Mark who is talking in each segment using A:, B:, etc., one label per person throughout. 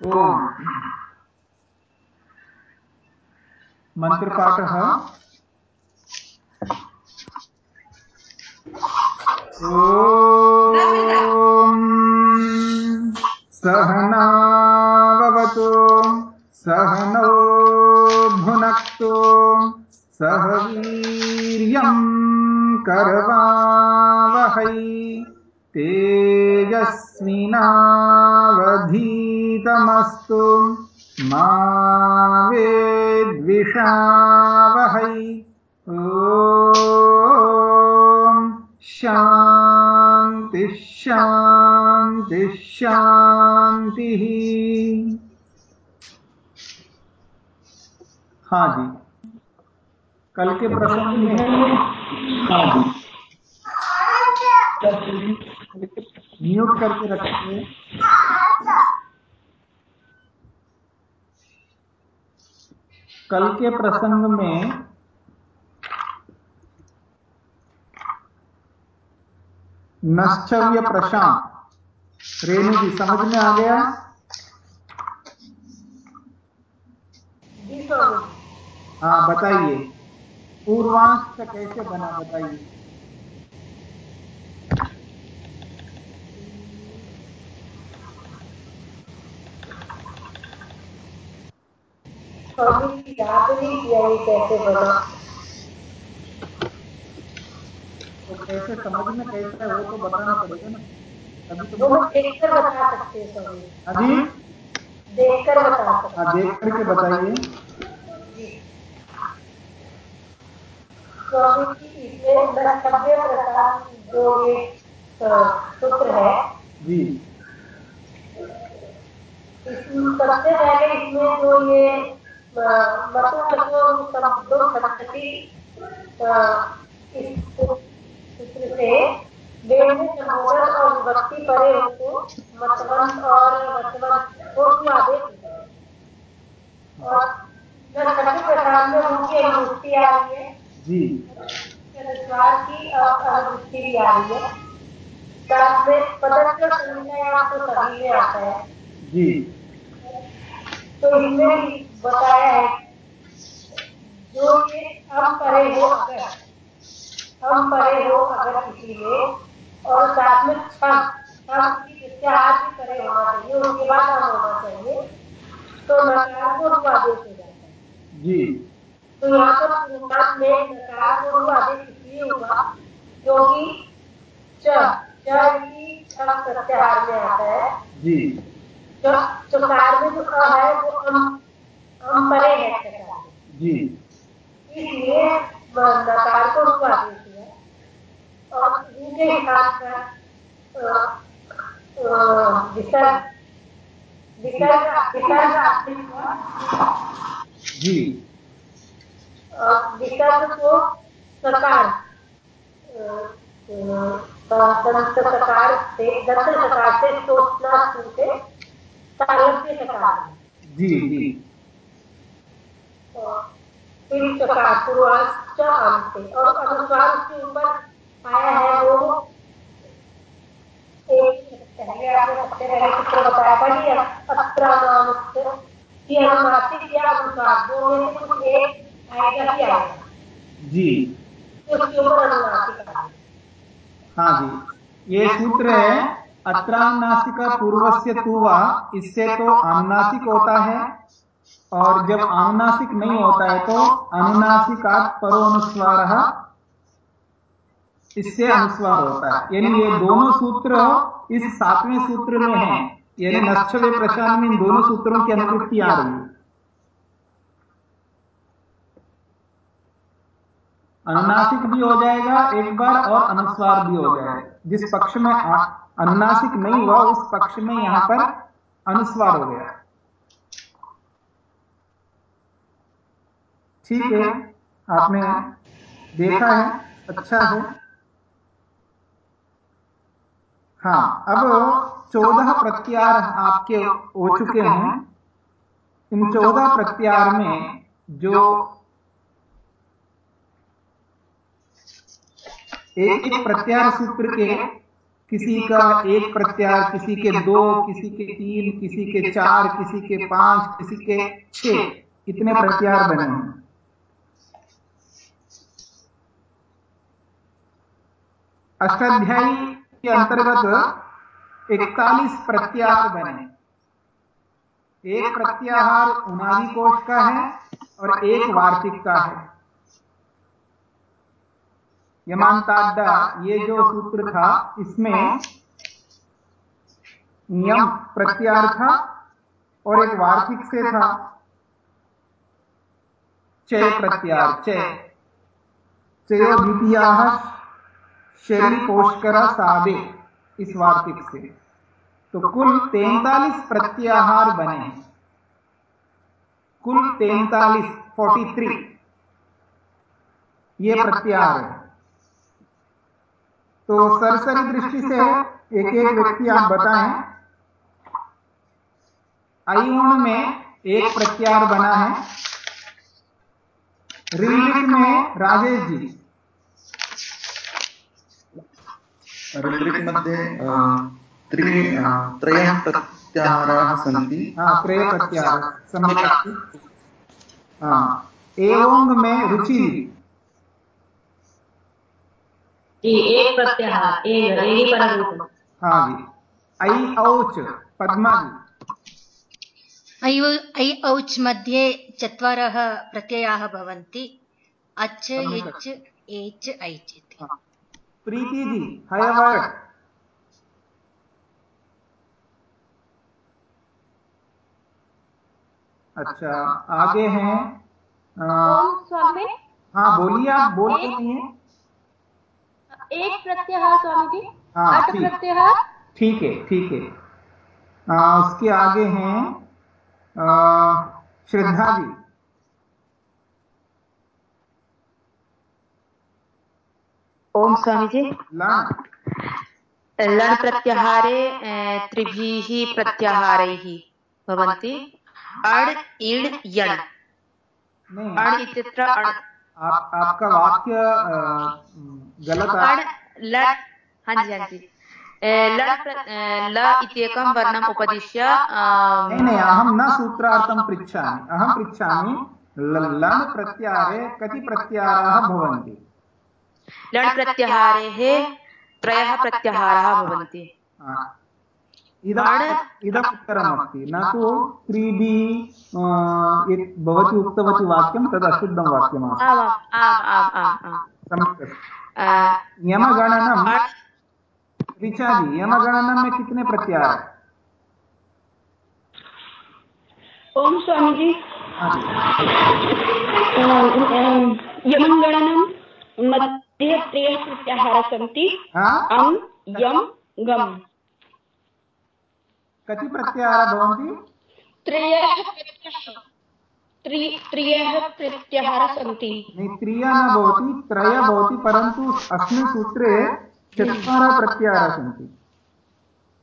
A: ओम। मन्त्रपाठः तेजस्विनावधीतमस्तु मा वेद्विषावहै ॐ शान्तिः शान्तिः शान्तिः। हाँ जी। कल के प्रसंग में हाँ जी म्यूट करके रखिए कल के प्रसंग में नश्चर्य प्रशांत। रेणु जी, समझ में आ गया? हाँ बताइए। पूर्वांश कैसे बना, बताइए।
B: याद नहीं कैसे बना
A: तो कैसे समझ में कैसे है वो तो बताना पड़ेगा ना अभी तो
B: वो देखकर बता सकते हैं स्वामी
A: अभी
B: देखकर बता सकते
A: हाँ देख करके बताइए
B: स्वामी जी इसमें नस्तभ्य प्रकार जो ये सूत्र है
A: जी।
B: इसमें सबसे पहले इसमें जो ये मतु मतु शब्दों संस्कृति इस सूत्र से वेद संबोधन और विभक्ति परे मतवंत और वचवंत को भी आदेश और नस्तभ्य प्रकार में उनकी अनुवृत्ति आ रही है
A: जी।
B: की अनुवृत्ति भी आ रही है साथ में पदस्थ संज्ञा तो सभी में आता है
A: जी।
B: तो इसमें बताया है। जो ये हम परे हो अगर हम परे हो अगर किसी में और साथ में क्षण क्षण की जिससे हाथ भी परे होना चाहिए उसके बाद हम होना चाहिए तो नकार को रुआ आदेश हो जाता है।
A: जी।
B: तो यहाँ पर शुरुआत में नकार को रुआ आदेश इसलिए हुआ क्योंकि च की क्षण प्रत्याहार में आता है।
A: जी।
B: जो चकार में जो अ है वो अम अम परे है
A: जी।
B: इसलिए नकार को रुआ देती है। और पर अ, अ, विसर्ग विसर्ग विसर्ग
A: जी।
B: विसर्ग को सकार दंत सकार से दंत सकार से सोचना से तालव्य सकार
A: जी जी।
B: अंत और अनुस्वार उसके ऊपर आया है वो एक पहले आपने सबसे पहले सूत्र बताया था कि अत्र नामस्य कि अनुनासिक या अनुस्वार दो में से कुछ एक आएगा ही आएगा।
A: जी।
B: उसके ऊपर अनुनासिक
A: हाँ जी। ये सूत्र है अत्रानुनासिक पूर्वस्य तुवा इससे तो अनुनासिक होता है और जब अनुनासिक नहीं होता है तो अनुनासिकात परो अनुस्वार इससे अनुस्वार होता है। यानी ये दोनों सूत्र इस सातवें सूत्र में है। यानी नक्षवे प्रशांत में इन दोनों सूत्रों की अनुवृत्ति आ रही है। अनुनासिक भी हो जाएगा एक बार और अनुस्वार भी हो जाएगा। जिस पक्ष में अनुनासिक नहीं हुआ, उस पक्ष में यहाँ पर अनुस्वार हो गया। ठीक है आपने देखा है अच्छा है। हाँ। अब चौदह प्रत्यार आपके हो चुके हैं। इन चौदह प्रत्यार में जो एक एक प्रत्यार सूत्र के किसी का एक प्रत्यार किसी के दो किसी के तीन किसी के चार किसी के पाँच किसी के छह। इतने प्रत्यार बने? हैं? अष्टाध्यायी के अंतर्गत इकतालीस प्रत्याहार बने। एक प्रत्याहार उनादी कोष का है और एक वार्षिक का है। यमांताड्डा ये जो सूत्र था, इसमें नियम प्रत्यार था और एक वार्षिक से था। चय प्रत्यार चय। चयो द्वितीय शरीर पोषकर सादे, इस वार्तिक से। तो कुल तैतालीस प्रत्याहार बने हैं। कुल तैतालीस फोर्टी थ्री ये प्रत्याहार है। तो सरसरी दृष्टि से एक एक व्यक्ति आप बताएँ। अयुण में एक प्रत्याहार बना है। ऋलिक में राजेश जी।
C: ऋलिक मध्ये त्रि त्रयः प्रत्याहाराः सन्ति।
A: त्रय प्रत्याहार सम्यक् अस्ति एवं में रुचि।
B: एक प्रत्याहार
A: हाँ जी ऐ औच पद्मा जी
D: ऐ औच् मध्ये चत्वारः प्रत्ययाः भवन्ति। अच् इच् एच् ऐच् इति
A: प्रीति जी हयवर्ड अच्छा आगे हैं।
E: स्वामी
A: हाँ। बोलिए आप बोल नहीं है।
E: एक प्रत्याहार स्वामी जी
A: हाँ
E: प्रत्याहार।
A: ठीक है ठीक है। आ, उसके आगे हैं श्रद्धा जी।
F: ओम स्वामी जी।
A: लण
F: प्रत्याहारे त्रिभिः प्रत्याहारैः भवन्ति। अण् इण् यण्। अण् इत्यत्र
A: आप आपका वाक्य गलत
F: लट् हाँ जी हाँ जी। ल इत्येकं वर्णम् उपदिश्य
A: नहीं अहं न सूत्रार्थं पृच्छामि। अहं पृच्छामि लण् प्रत्याहारे कति प्रत्याहाराः भवन्ति?
F: लण् प्रत्याहारेः त्रयः प्रत्याहाराः भवन्ति
A: हा। इदम् इदम् उत्तरमस्ति न तु त्रिभिः भवती उक्तवती वाक्यं तद् अशुद्धं वाक्यमासीत्।
F: अ,
A: ऋचा जी में कितने प्रत्याहार हैं?
E: ओम स्वामी जी
A: हाँ जी।
E: त्रयः प्रत्याहारः सन्ति अं यं गम्।
A: कति प्रत्याहारः भवन्ति?
E: त्रयः त्रयः प्रत्याहारः सन्ति
A: त्रिया न भवति त्रय भवति परन्तु अस्मिन् सूत्रे चत्वारः प्रत्याहारः सन्ति।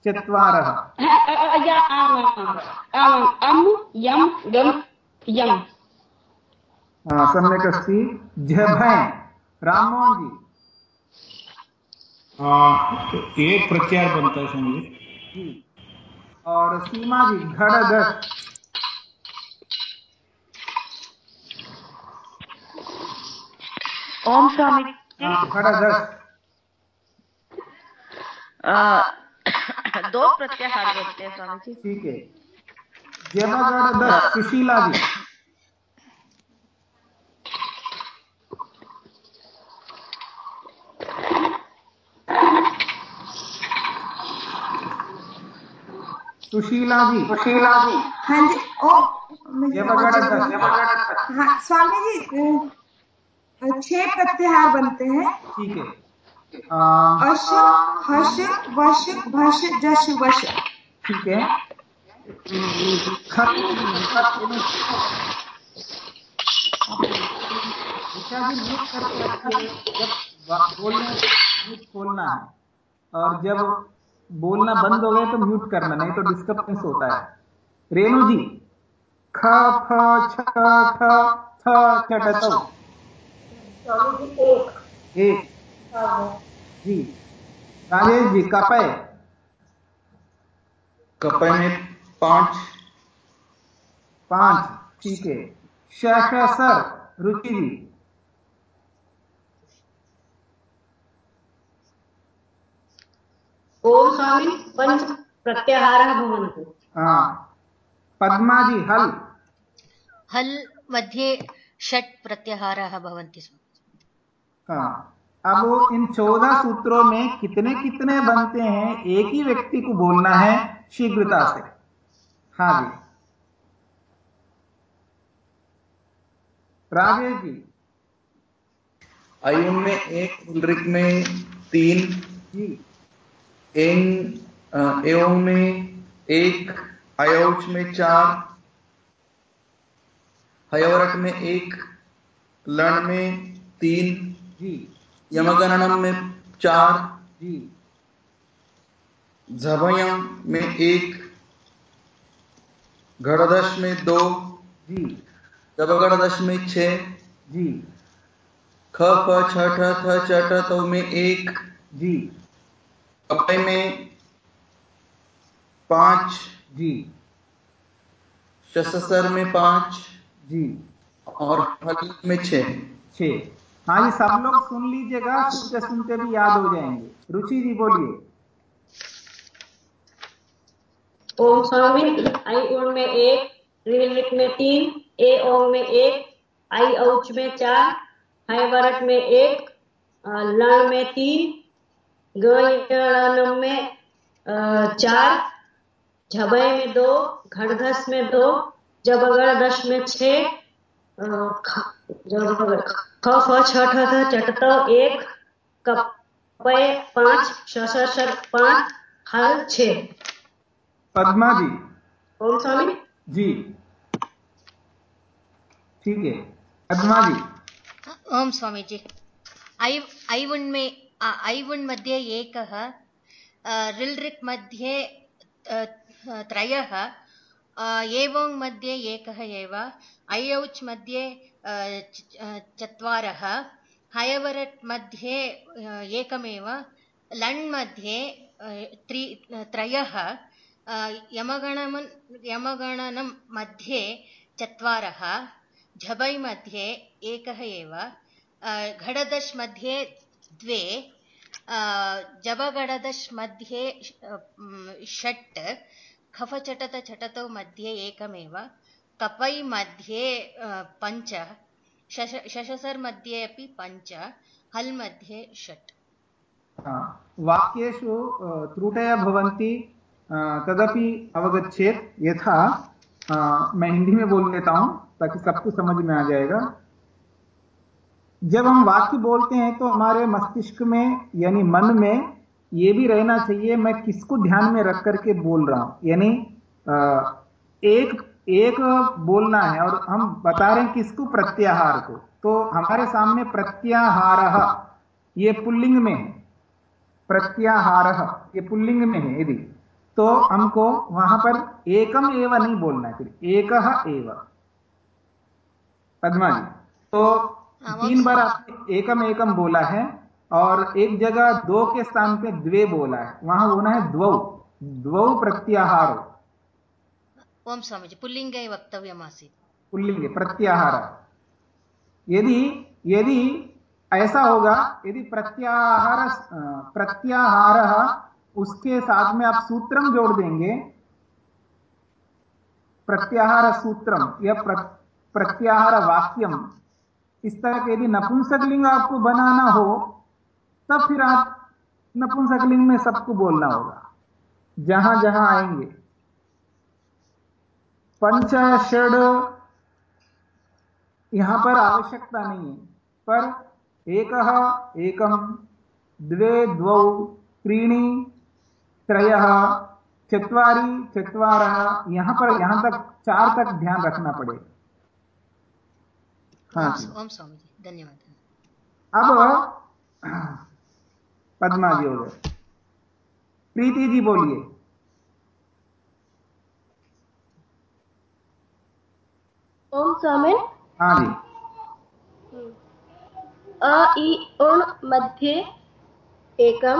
A: चत्वारः।
E: अ, या यं
A: सम्यक् अस्ति। झभै राममोहन जी
G: एक प्रत्यार बनता है स्वामी जी।
A: जी और सीमा जी घड़गस
F: ओम स्वामी। दो प्रत्याहार बनते हैं स्वामी जी।
A: ठीक है। जबगढ़ दस सुशीला जी। सुशीला जी। सुशीला जी।
H: हाँ जी ओ हाँ स्वामी जी छह प्रत्याहार बनते हैं।
A: ठीक है।
H: अश हश वश भश जश वश।
A: ठीक है। रखिए जब बोलना खोलना है। और जब बोलना बंद हो गया तो म्यूट करना नहीं तो डिस्टर्बेंस होता है। रेणु जी। ख फ छ ठ थ तौ
B: एक।
A: एक।
B: हाँ,
A: जी। राजेश जी कपय।
C: कपय में पाँच।
A: पाँच ठीक है। सर रुचि जी।
B: ओम स्वामी पंच प्रत्याहारः भवन्तु।
A: हाँ। जी हल।
D: हल मध्ये षट् प्रत्याहाराः भवन्ति स्म।
A: हाँ। अब इन चौदह सूत्रों में कितने कितने बनते हैं एक ही व्यक्ति को बोलना है शीघ्रता से। हाँ जी। राजेश जी।
C: आयुन में एक उल्रिक में तीन
A: जी।
C: एंग एवं में एक अयोच में चार हयवरक में एक लण में तीन
A: जी।
C: यमगणनम में चार
A: जी।
C: झभयम में एक गणदश में दो
A: जी।
C: जबगणदश में छह
A: जी।
C: ख फ छ ठ थ च ट तो में एक
A: जी।
C: कपड़े में पाँच
A: जी।
C: शससर में पाँच
A: जी।
C: और हल में छह।
A: छ हाँ जी सब लोग सुन लीजिएगा सुनते सुनते भी याद हो जाएँगे। रुचि जी बोलिए।
B: ओम स्वामी आई उण में एक ऋलिक में तीन ए ओम में एक आई औच में चार हाय वरट में एक लण में तीन गणम में चार झबय में दो घड़घस में दो जबगड़ दश में छह ख फ छ ठ थ चट त एक कपय पाँच शशर पाँच हल छह
A: पद्मा जी।
B: ओम स्वामी।
A: जी। ठीक है। पद्मा जी।
D: ओम स्वामी जी। ऐ ऐवुन् में आ, ऐवुन् मध्ये एकः ऋल् मध्ये त्रयः एवोङ् मध्ये एकः एव औच् मध्ये चत्वारः हयवरट् मध्ये एकमेव लण् मध्ये त्रि त्रयः यमगणमन् यमगणनं मध्ये चत्वारः झबै मध्ये एकः एव आ, घटदश् मध्ये द्वे आ, जबगडदश् मध्ये श- षट् खफचटत चटतौ मध्ये एकमेव कपै मध्ये आ, पञ्च शश शशसर् मध्ये अपि पञ्च हल् मध्ये षट्
A: वाक्येषु त्रुटयः भवन्ति तदपि अवगच्छेत यथा मैं हिंदी में बोल लेता हूँ ताकि सबको समझ में आ जाएगा। जब हम वाक्य बोलते हैं तो हमारे मस्तिष्क में, यानी मन में, ये भी रहना चाहिए, मैं किसको ध्यान में रख करके बोल रहा हूँ? यानी एक एक बोलना है और हम बता रहे हैं किसको? प्रत्याहार को। तो हमारे सामने प्रत्याहार, ये पुल्लिंग में है। प्रत्याहार, ये पुल्लिंग में है, यदि। तो हमको वहाँ पर एकम एव नहीं बोलना है, फिर एक एव। पद्मा जी तो तीन बार आपने एकम एकम बोला है और एक जगह दो के स्थान पे द्वे बोला है। वहाँ होना है द्वौ। द्वौ प्रत्याहार।
D: ओम स्वामी जी पुल्लिङ्गे वक्तव्यमासीत्
A: पुल्लिंग प्रत्याहार। यदि यदि ऐसा होगा यदि प्रत्याहार प्रत्याहार उसके साथ में आप सूत्रम जोड़ देंगे प्रत्याहार सूत्रम या प्र, प्रत्याहार वाक्यम इस तरह के यदि नपुंसकलिंग आपको बनाना हो, तब फिर आप नपुंसकलिंग में सबको बोलना होगा। जहाँ जहाँ आएँगे। पंच षड यहाँ पर आवश्यकता नहीं है। पर एकः एकम द्वे, द्वौ, त्रीणि, त्रयः, चत्वारि, चत्वारः, यहाँ पर, यहाँ तक, चार तक ध्यान रखना पड़ेगा।
D: ओम स्वामी जी धन्यवाद।
A: अब पद्मा जी हो गए। प्रीति जी बोलिए।
E: ओम स्वामी।
A: हाँ जी।
E: अ इ उण मध्ये एकम।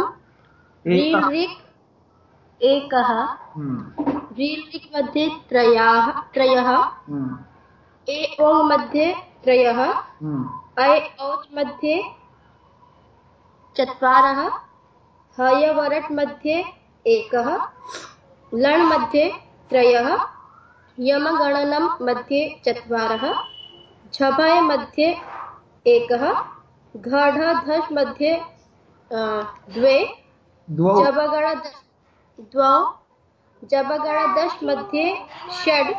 A: एक।
I: रीलृक् एकः।
A: हम्म,
I: रीलृक् मध्ये त्रयाः त्रयः।
A: हम्म,
I: ए ओङ् मध्ये त्रयः।
A: हम्म,
I: ऐ औच् मध्ये चत्वारः। हयवरट् मध्ये एकः। लण् मध्ये त्रयः। यमगणनं मध्ये चत्वारः। झभय मध्ये एकः। घढधष् मध्ये द्वे।
A: द्वौ।
I: जबगण द्वौ। जबगणदश् मध्ये षड्।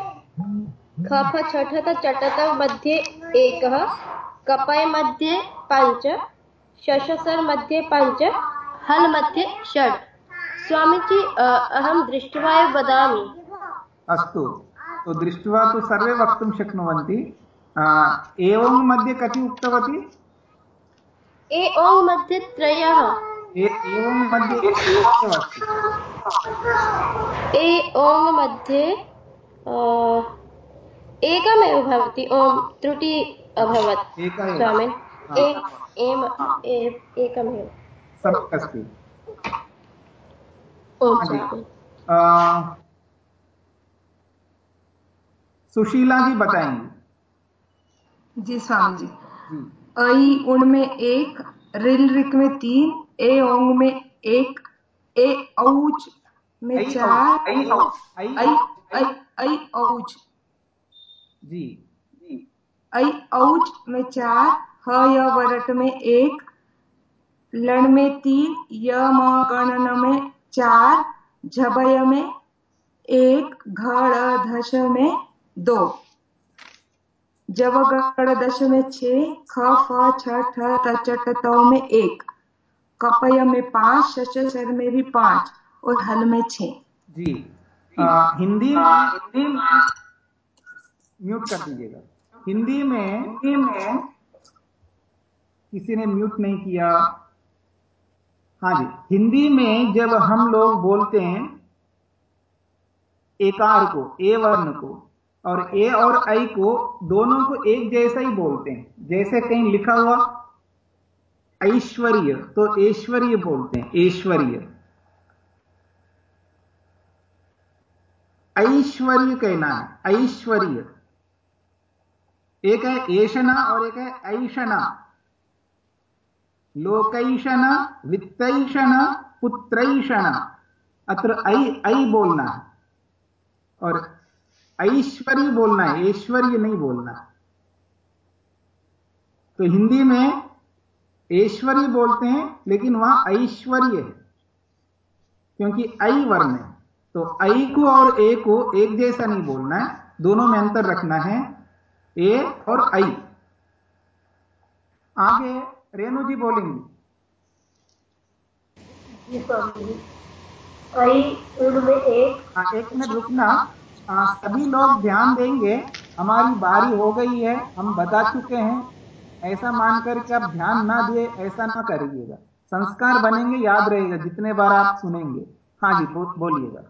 I: खफ छठत चटत मध्ये एकः कपय मध्ये पञ्च शशसर् मध्ये पञ्च हल् मध्ये षड्। स्वामीजी अहं दृष्ट्वा एव वदामि।
A: अस्तु। तो दृष्ट्वा तु सर्वे वक्तुं शक्नुवन्ति। एवं मध्ये कति उक्तवती?
I: ए ओङ् मध्ये त्रयः।
A: एवं मध्ये
I: ए ओङ् मध्ये एकमेव भवति ओम् त्रुटि अभवत् स्वामिन् ए एम ए- एकमेव।
A: सम्यक् अस्ति।
I: ओम्।
A: सुशीला जी बताएँगी।
H: जी स्वामी जी। ऐ उण में एक रिल रिक में तीन ए ओंग में एक ए औच में चार
A: ऐ
H: औच।
A: जी।
H: ऐ औच में चार ह य वरट में एक लण में तीन य म गणन में चार झबय में एक घड़ धश में दो। जब गड़ दश में छह ख फ छ ठ त च ट तौ में एक। कपय में पाँच शश सर में भी पाँच और हल में छह
A: जी। आ, हिंदी में म्यूट कर दीजिएगा। हिंदी में हिंदी में किसी ने म्यूट नहीं किया। हाँ जी हिंदी में जब हम लोग बोलते हैं एकार को ए वर्ण को और ए और आई को दोनों को एक जैसा ही बोलते हैं। जैसे कहीं लिखा हुआ ऐश्वर्य तो ऐश्वर्य बोलते हैं ऐश्वर्य। ऐश्वर्य कहना है ऐश्वर्य। एक है ऐशना और एक है ऐशना लोकैषण, वित्तैषण, पुत्रैषण। अत्र ऐ ऐ बोलना है। और ऐश्वर्य बोलना है, ऐश्वर्य नहीं बोलना। तो हिंदी में ऐश्वर्य बोलते हैं, लेकिन वहाँ ऐश्वर्य है, क्योंकि ऐ वर्ण है। तो ऐ को और ए को एक जैसा नहीं बोलना है, दोनों में अंतर रखना है। ए और ऐ आगे रेणु जी बोलेंगी।
B: आई में एक।
A: हाँ, एक मिनट रुकना। आ, सभी लोग ध्यान देंगे। हमारी बारी हो गई है। हम बता चुके हैं। ऐसा मानकर के आप ध्यान ना दिए ऐसा ना करिएगा। संस्कार बनेंगे याद रहेगा। जितने बार आप सुनेंगे। हाँ जी बो, बोलिएगा।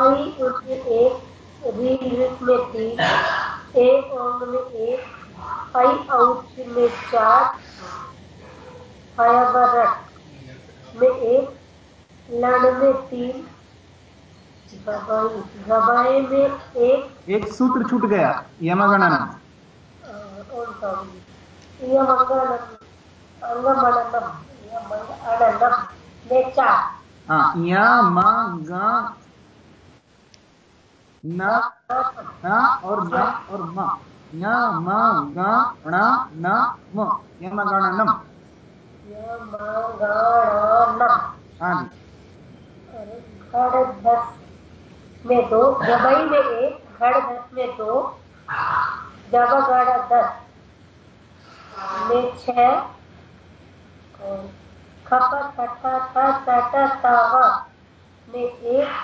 B: आई में एक। में तीन ए ओंग में एक आई औच में चार हयाबरट में एक लड़ में तीन गबाए में एक।
A: एक सूत्र छूट गया यमगणना।
B: और स्वामी यमंगलम अंगमणनम यमंगलम में चार।
A: हाँ या म ग न न और न और म य म ग ण न म यमगणनम
B: यमंगलम
A: हाँ जी
B: घड़ दस में दो जबई में एक घड़ दस में दो जब घड़ दस में छह खप छठा था चटा तावा में एक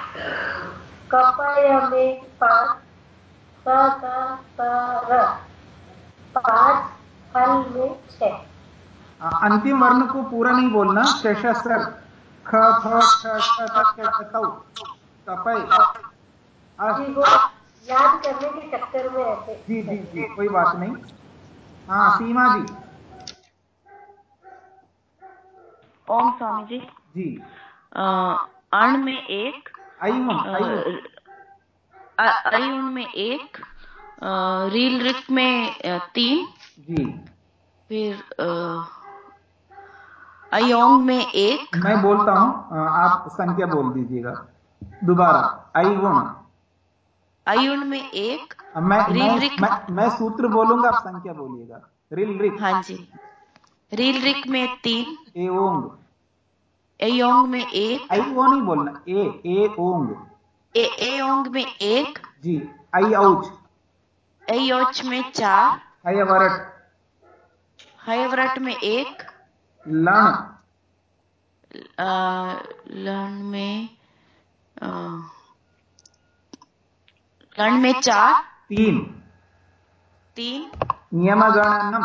B: कपय में पाँच सा सा सा र पाँच फल में छह
A: अंतिम वर्ण को पूरा नहीं बोलना शशसर ख फ त तौ। कपय
B: जी वो याद करने के चक्कर में ऐसे
A: जी जी जी कोई बात नहीं। हाँ सीमा जी।
J: ओम स्वामी जी।
A: जी।
F: अ, अण में एक
A: अयुण
F: अ,
A: अयुण
F: में एक रील रिक में तीन।
A: जी।
F: फिर अयोंग में एक।
A: मैं बोलता हूँ आप संख्या बोल दीजिएगा। दोबारा अयुण
F: अयुण में एक
A: मैं
F: रील रिक
A: मैं मैं सूत्र बोलूँगा आप संख्या बोलिएगा। रिल रिक
F: हाँ जी। रील रिक में तीन।
A: ए ओंग
F: एयोंग में एक।
A: आई वो नहीं बोलना। ए ए ओंग।
F: ए एयोंग में एक।
A: जी आई औच
F: एयोच में चार।
A: हयवरट
F: हयवरट में एक।
A: लण
F: लन में लन में चार।
A: तीन।
F: तीन।
A: नियमगणनम।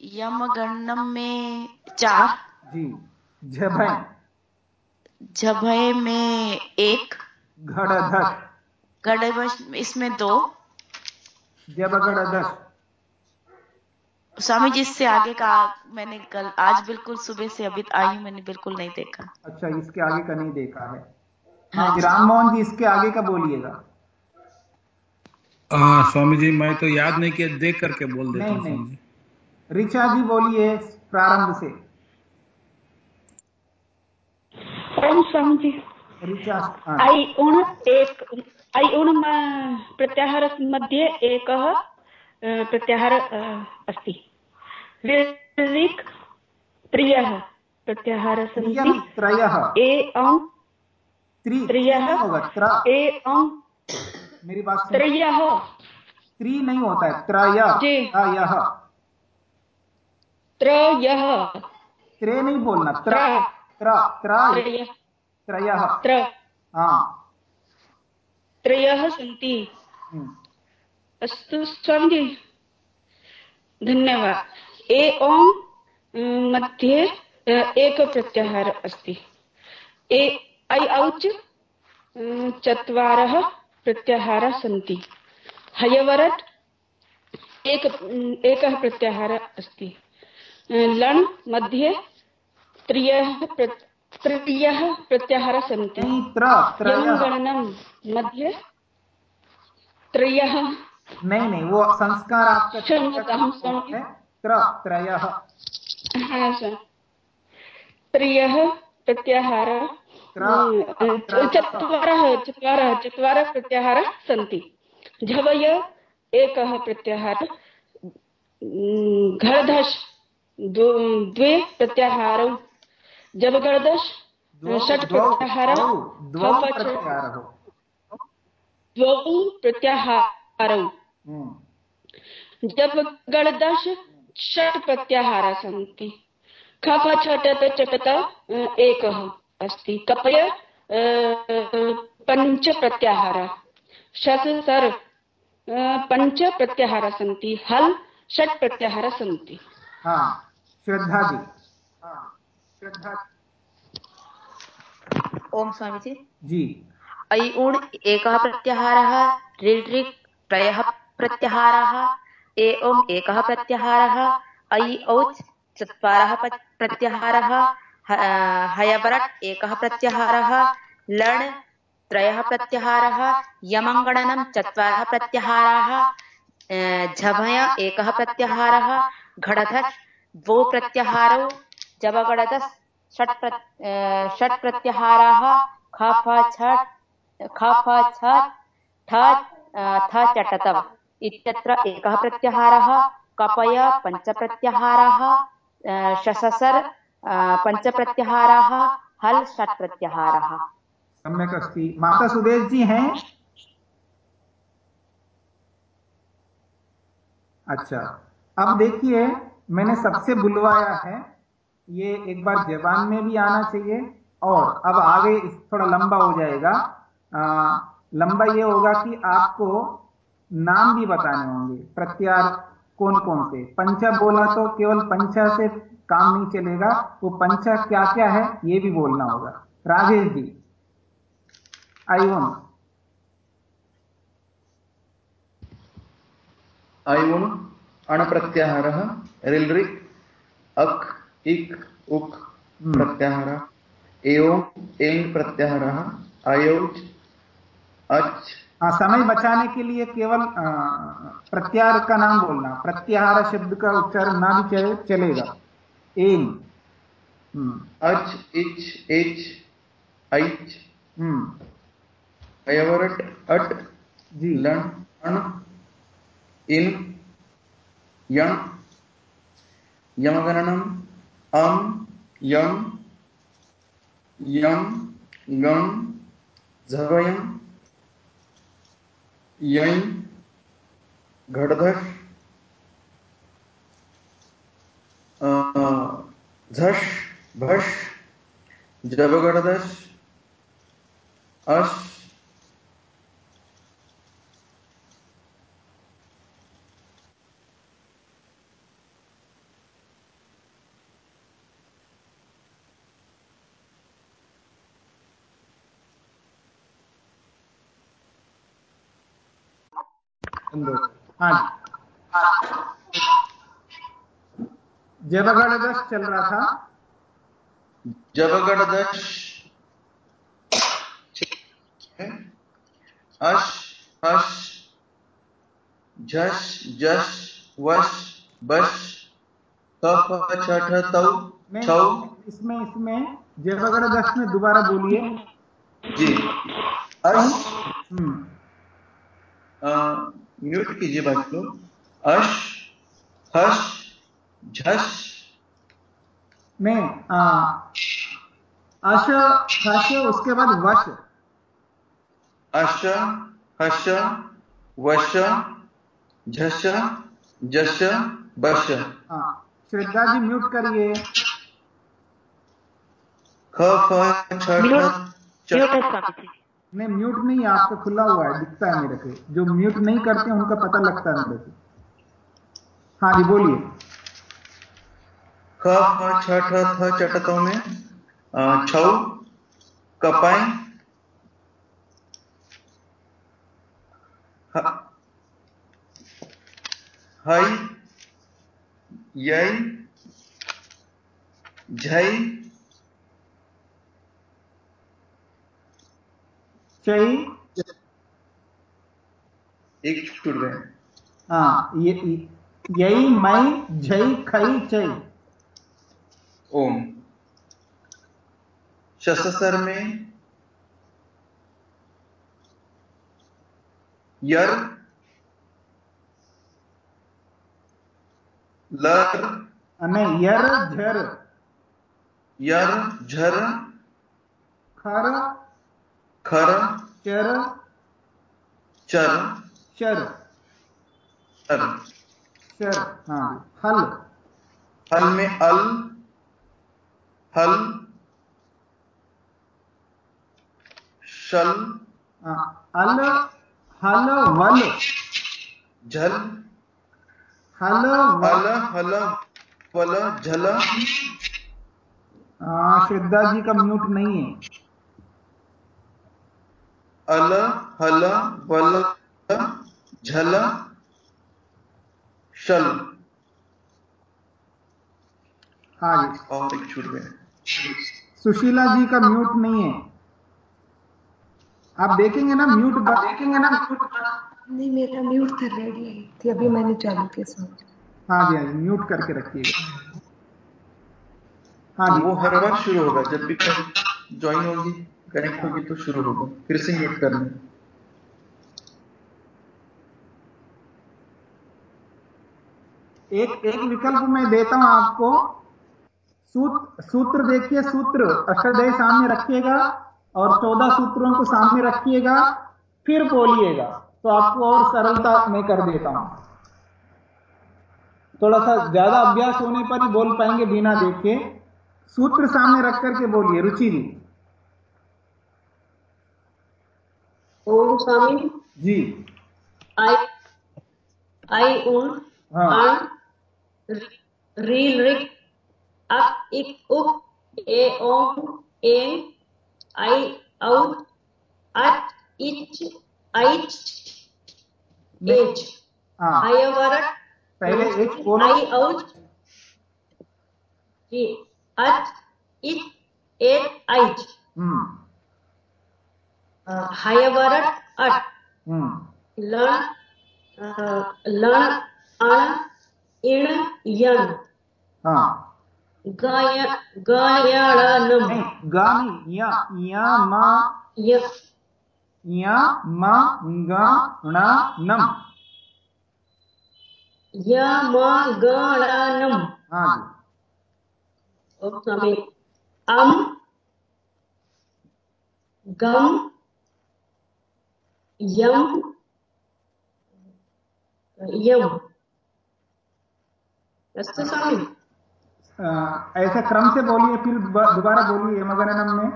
F: यमगणनम में चार।
A: जी। झभय
F: झभय में एक।
A: घड़धट
F: गड़बश इसमें दो। स्वामी जी इससे आगे का मैंने कल आज बिल्कुल सुबह से अभी आई हूँ मैंने बिल्कुल नहीं देखा।
A: अच्छा इसके आगे का नहीं देखा है।
F: हाँ।
A: हाँ
F: जी।
A: राम मोहन जी इसके आगे का बोलिएगा।
G: हाँ स्वामी जी मैं तो याद नहीं किया देख करके बोल देता
A: नहीं
G: हूँ
A: ऋचा जी बोलिए प्रारंभ से।
E: ओम स्वामी जी
A: ऋचा
E: ऐ उण एक ऐ उण प्रत्याहार मध्ये एकः प्रत्याहार अस्ति। त्रियः प्रत्याहार सन्ति।
A: त्रयः।
E: ए त्रियः।
A: नहीं
E: ए अं
A: मेरी बात
E: त्रयः।
A: त्रि नहीं होता है त्रय। त्रयः।
E: त्रयः।
A: त्रे नहीं बोलना त्र।
E: त्र
A: त्र त्र
E: त्रयः।
A: त्रयः।
E: त्र। त्रयः सन्ति।
A: हम्म,
E: अस्तु स्वामीजी धन्यवाद। ए ओम मध्ये एक प्रत्याहार अस्ति। ए ऐ औच् चत्वारः प्रत्याहारः सन्ति। हयवरट् एक एकः प्रत्याहारः अस्ति। लण् मध्ये त्रियः तृतीयः प्रत्याहारः सन्ति
A: नहीं
E: मध्ये त्रयः।
A: नहीं नहीं वो संस्कार आपका
E: क्षम्यतां स्वामी
A: त्र त्रयः।
E: हाँ सर त्रियः प्रत्याहारः चत्वारः चत्वारः चत्वारः प्रत्याहारः सन्ति। झवय एकः प्रत्याहारः घर्धश् द्वे प्रत्याहारौ जबगर्दश्
A: द्वौ
E: षट् प्रत्याहारः।
A: द्वौ प्रत्याहारः।
E: जब गणदश षट् प्रत्याहारः सन्ति। खप छटत चटत एकः अस्ति। कपय पञ्च प्रत्याहारः। शस सर् पञ्च प्रत्याहारः सन्ति। हल् षट् प्रत्याहारः सन्ति।
A: हाँ श्रद्धा जी हाँ श्रद्धा
F: ओम स्वामी जी।
A: जी
F: उण् एकः प्रत्याहारः ऋल् ऋक् त्रयः प्रत्याहाराः ए ओम् एकः प्रत्याहारः औच् चत्वारः प्रत्याहारः हयवरट् एकः प्रत्याहारः लण् त्रयः प्रत्याहारः यमङ्गणनं चत्वारः प्रत्याहाराः झभय एकः प्रत्याहारः द्वौ प्रत्याहारौ जबगडदस् षट् प्रत् षट् प्रत्याहाराः खफ छट् खफ छट् ठ अ, थ चटतव इत्यत्र एकः प्रत्याहारः कपय पञ्चप्रत्याहाराः शससर् पञ्चप्रत्याहाराः हल् षट् प्रत्याहारः।
A: सम्यक अस्ति। माता सुदेश जी हैं? अच्छा। अब देखिए मैंने सबसे बुलवाया है। ये एक बार जबान में भी आना चाहिए और अब आगे थोड़ा लंबा हो जाएगा। आ, लंबा ये होगा कि आपको नाम भी बताने होंगे। प्रत्यार कौन कौन से? पंचा बोला तो केवल पंचा से काम नहीं चलेगा वो पंचा क्या क्या है ये भी बोलना होगा। राजेश जी आयुन
C: ऐवुन् अणप्रत्याहारः रिल् रिक् अक् इक् उक् प्रत्याहारः एवं एंग प्रत्याहारः अयोच अच।
A: हाँ समय बचाने के लिए केवल प्रत्याहार का नाम बोलना। प्रत्याहार शब्द का उच्चारण ना भी चले, चलेगा। एम हम्म।
C: अच इच एच ऐच।
A: हम्म।
C: अयवरट अट।
A: जी।
C: लन अण। इन। यण। यमगणनम। अम यम यम गम झवयम यं घड़धर अ, झश भश जबगड़दश अश
A: हाँ जी। जबगढ़ चल रहा था।
C: जबगड़दश अश हश झश जश वश बश कफ छठ तौ छौ।
A: इसमें इसमें जबगढ़ दस में दोबारा बोलिए।
C: जी। अश
A: हम्म।
C: अ, म्यूट कीजिए बात को अश हश झश।
A: नहीं आ, अश हश उसके बाद वश।
C: अश हश वश झश जश बश।
A: हाँ श्रद्धा जी म्यूट करिए।
C: ख फ छ
A: नहीं म्यूट नहीं है आपका खुला हुआ है दिखता है मेरे को। जो म्यूट नहीं करते उनका पता लगता है मेरे को। हाँ जी बोलिए।
C: ख चटतों में अ, छौ कपाई हई यई झई
A: चई
C: एक छूट गए।
A: हाँ ये यही मई झई खई चई।
C: ओम। शससर में यर लर
A: नहीं यर झर।
C: यर झर
A: खर
C: खर
A: चर
C: चर
A: चर।
C: चर।
A: चर हाँ हल।
C: हल में अल हल शल
A: हाँ, अल हल वल
C: झल
A: हल वल
C: हल वल झल।
A: श्रद्धा जी का म्यूट नहीं है।
C: अल हल वल झल शल।
A: हाँ जी।
C: और एक छूट गए
A: सुशीला जी का म्यूट नहीं है। आप देखेंगे ना म्यूट देखेंगे ना म्यूट
H: नहीं मेरा म्यूट था रेड लगी थी अभी मैंने चालू किया समझ
A: हाँ जी हाँ जी म्यूट करके रखिएगा हाँ जी।
C: वो हर बार शुरू होगा जब भी ज्वाइन होगी। कनेक्ट होगी तो शुरू होगा फिर से म्यूट करना।
A: एक एक विकल्प मैं देता हूँ आपको। सूत्र सूत्र देखिए, सूत्र। अष्टाध्यायी सामने रखिएगा और चौदह सूत्रों को सामने रखिएगा, फिर बोलिएगा। तो आपको और सरलता मैं कर देता हूँ। थोड़ा सा ज़्यादा अभ्यास होने पर ही बोल पाएँगे, बिना देखे। सूत्र सामने रख करके बोलिए, रुचि जी
B: ओम स्वामी।
A: जी।
B: आई आई उन
A: हाँ।
B: रि- रील रिक अक इक उक ए ओम एन आई औ अच इच ऐच एच
A: हाँ।
B: अयवरट
A: पहले एक बोलो।
B: आई औच जी अच इच
K: एक ऐच
A: हम्म।
K: अ, हयवरट अट।
A: हम्म।
K: लण अ, लण अण इण यण।
A: हाँ।
K: गाय
A: गा या या मा
K: य
A: या मा गा णा नम।
K: यमगणनम
A: हाँ जी।
K: ओ स्वामी अम गम यम? यम। अस्तु स्वामी
A: ऐसे क्रम से बोलिए फिर दोबारा बोलिए यमगणनम में।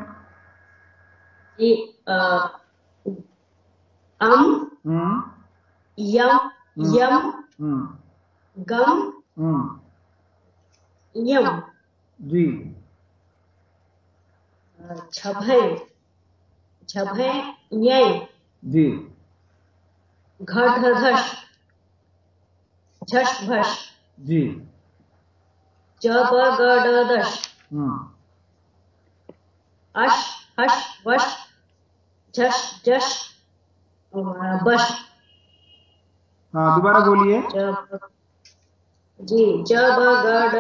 K: जी अम
A: हम्म।
K: यम यम
A: हम्म।
K: गम
A: हम्म।
K: यम।
A: जी।
K: झभय झभय न्याय
A: जी।
K: भश
A: जी। हम्म
K: अश हश वश झश जश बश।
A: हाँ दोबारा बोलिए।
K: जब जी जबगड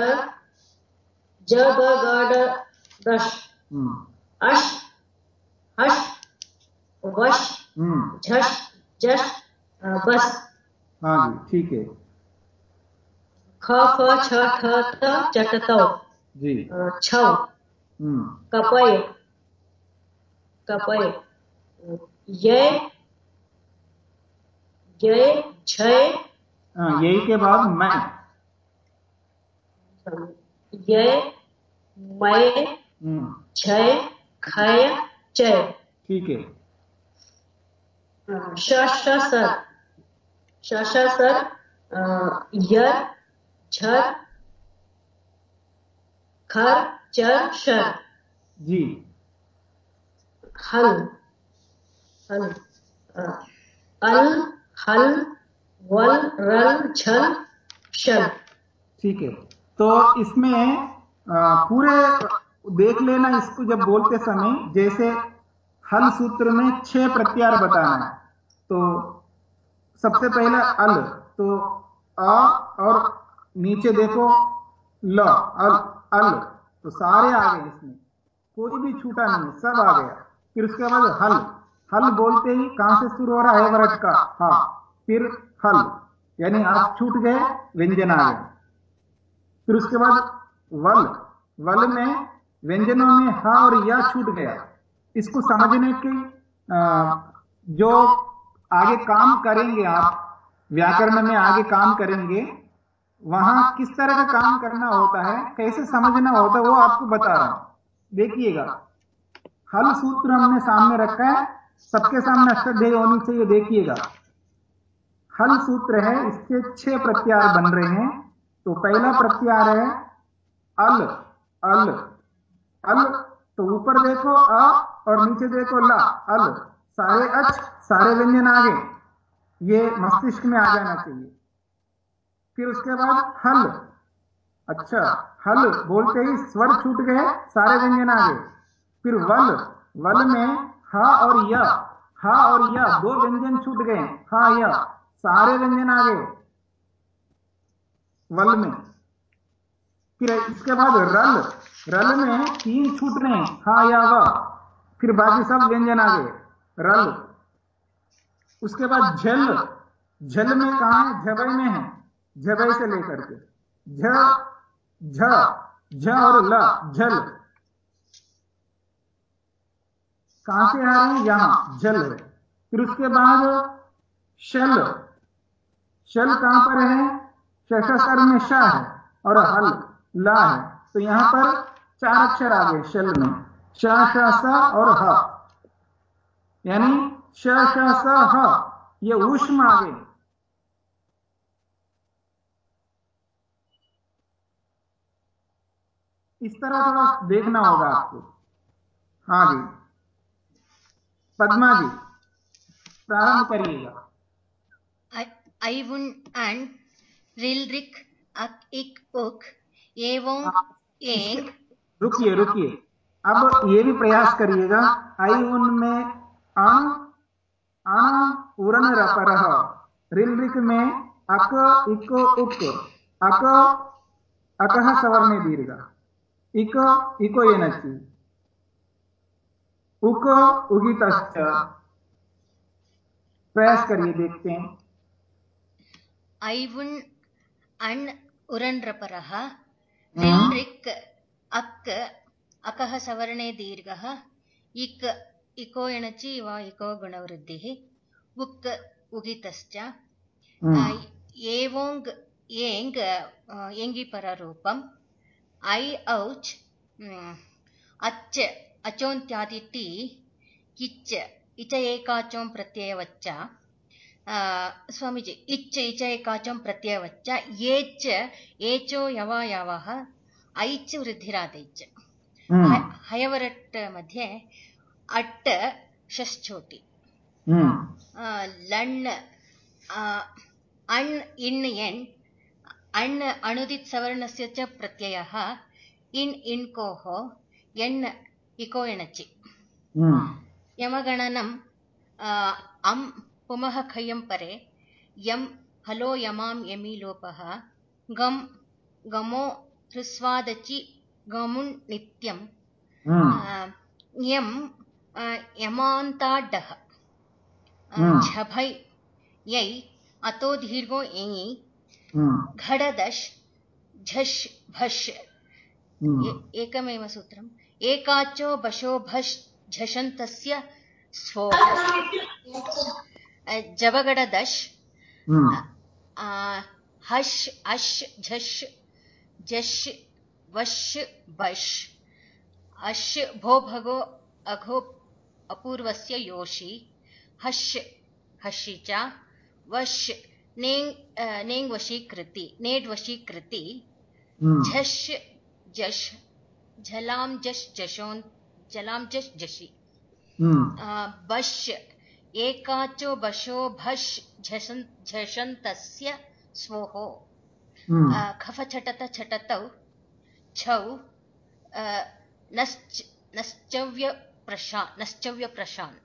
K: जबगड दश अश हश वश झश जश बस।
A: हाँ जी ठीक है।
K: ख फ छ ठ त चटतौ
A: जी।
K: छौ
A: हम्म।
K: कपय। कपय। ये ये छय
A: हाँ यही के बाद मैं।
K: ये मय
A: हम्म।
K: छय खय चय
A: ठीक है।
K: सर श श सर यर झर खर चर शर।
A: जी।
K: हल। हल। अल हल वल रल छल शल
A: ठीक है। तो इसमें पूरे देख लेना इसको जब बोलते समय जैसे हल सूत्र में छह प्रत्यार बताना है। तो सबसे पहले अल तो अ और नीचे देखो, ल, अल अल तो सारे आ गए इसमें। कोई भी छूटा नहीं सब आ गया। फिर उसके बाद हल। हल बोलते ही कहाँ से शुरू हो रहा है वर्ड का? हा, फिर हल। यानी आप छूट गए, व्यंजन आ गया फिर उसके बाद वल। वल में व्यंजनों में हा और या छूट गया। इसको समझने के जो आगे काम करेंगे आप, व्याकरण में आगे काम करेंगे, वहाँ किस तरह का काम करना होता है, कैसे समझना होता है, वो आपको बता रहा हूँ। देखिएगा। हल सूत्र हमने सामने रखा है, सबके सामने अष्टाध्यायी होनी चाहिए, देखिएगा। हल सूत्र है, इसके छह प्रत्यार बन रहे हैं। तो पहला प्रत्यार है, अल अल अल। तो ऊपर देखो, अ और नीचे देखो ला अल, सारे अच सारे व्यंजन आ गए ये मस्तिष्क में आ जाना चाहिए। फिर उसके बाद हल। अच्छा हल बोलते ही स्वर छूट गए, सारे व्यंजन आ गए फिर वल वल में हा और य, हा और य, दो व्यंजन छूट गए, हा, य, सारे व्यंजन आ गए वल में। फिर इसके बाद रल रल में तीन छूट रहे हैं हा, या, व। फिर बाकी सब व्यंजन आ गए रल उसके बाद झल। झल। में कहा है? झबई में है। झबई से लेकर के। झ झ झ और ल झल। कहाँ से आ रहे हैं? यहाँ जल है फिर उसके बाद शल। शल कहाँ पर है? शशस्त्र में श है और हल। ला है। तो यहाँ पर चार अक्षर आ गए शल में। श श स और ह। यानी श श स ह। ये ऊष्म आ गए इस तरह थोड़ा देखना होगा आपको। हाँ जी। पद्मा जी प्रारंभ करिएगा।
D: ऐवुन एंड रिल रिक अक इक उक एवं एंग
A: रुकिए रुकिए। अब ये भी प्रयास करिएगा। आई उन में अण अण उरन रपर रिलरिक में अक इक उक। अक अकह सवर्ण दीर्घ। इक इको ये एनचि उक उगित प्रयास करिए देखते हैं।
D: ऐवुन् अण् उरन् रपरः
A: हम्म।
D: रिल्रिक् अक् अकः सवर्णे दीर्घः इक् इको एणचि वा इको गुणवृद्धिः उक् उगितश्च एवोङ् एङ् एङ्गिपररूपम् ऐ औच् अच् अचोन्त्यादि टि किच् इच
A: एकाचों
D: प्रत्ययवच्च स्वामीजी इच् इच एकाचों
A: प्रत्ययवच्च
D: एच् एचो यवा यावः ऐच् वृद्धिरादैच् हयवरट् मध्ये अट् षश्छोटि लण् अण् इण् एन् अण् अणुदित्
A: सवर्णस्य
D: च प्रत्ययः इण् इण्कोः एण् इको एणचि यमगणनम् अं पुमः खय्यं परे यं हलो यमां यमी
A: लोपः
D: गं गमो ह्रस्वादचि गमुन् नित्यं
A: हम्म।
D: यम् हम्म। झभै यै अतो
A: दीर्घो
D: घडदश् झष् भष् एकमेव सूत्रम्। एकाचो भशो भष् झषन्तस्य
A: हम्म।
D: अश् झष् झष् वश् बश् अश् भो भगो अघो अपूर्वस्य योषि। हष् हषि च। वश् नेङ् नेङ् वशीकृति नेड् वशीकृति
A: हम्म,
D: झष् जश् झलां जश् जशोन् जलां जश् जशि
A: हम्म,
D: बश् एकाचो बशो भष् झषन् झषन्तस्य स्वोः
A: हम्म,
D: खफ छटत छटतौ छौ नश्च प्रशा नश्चव्य प्रशान्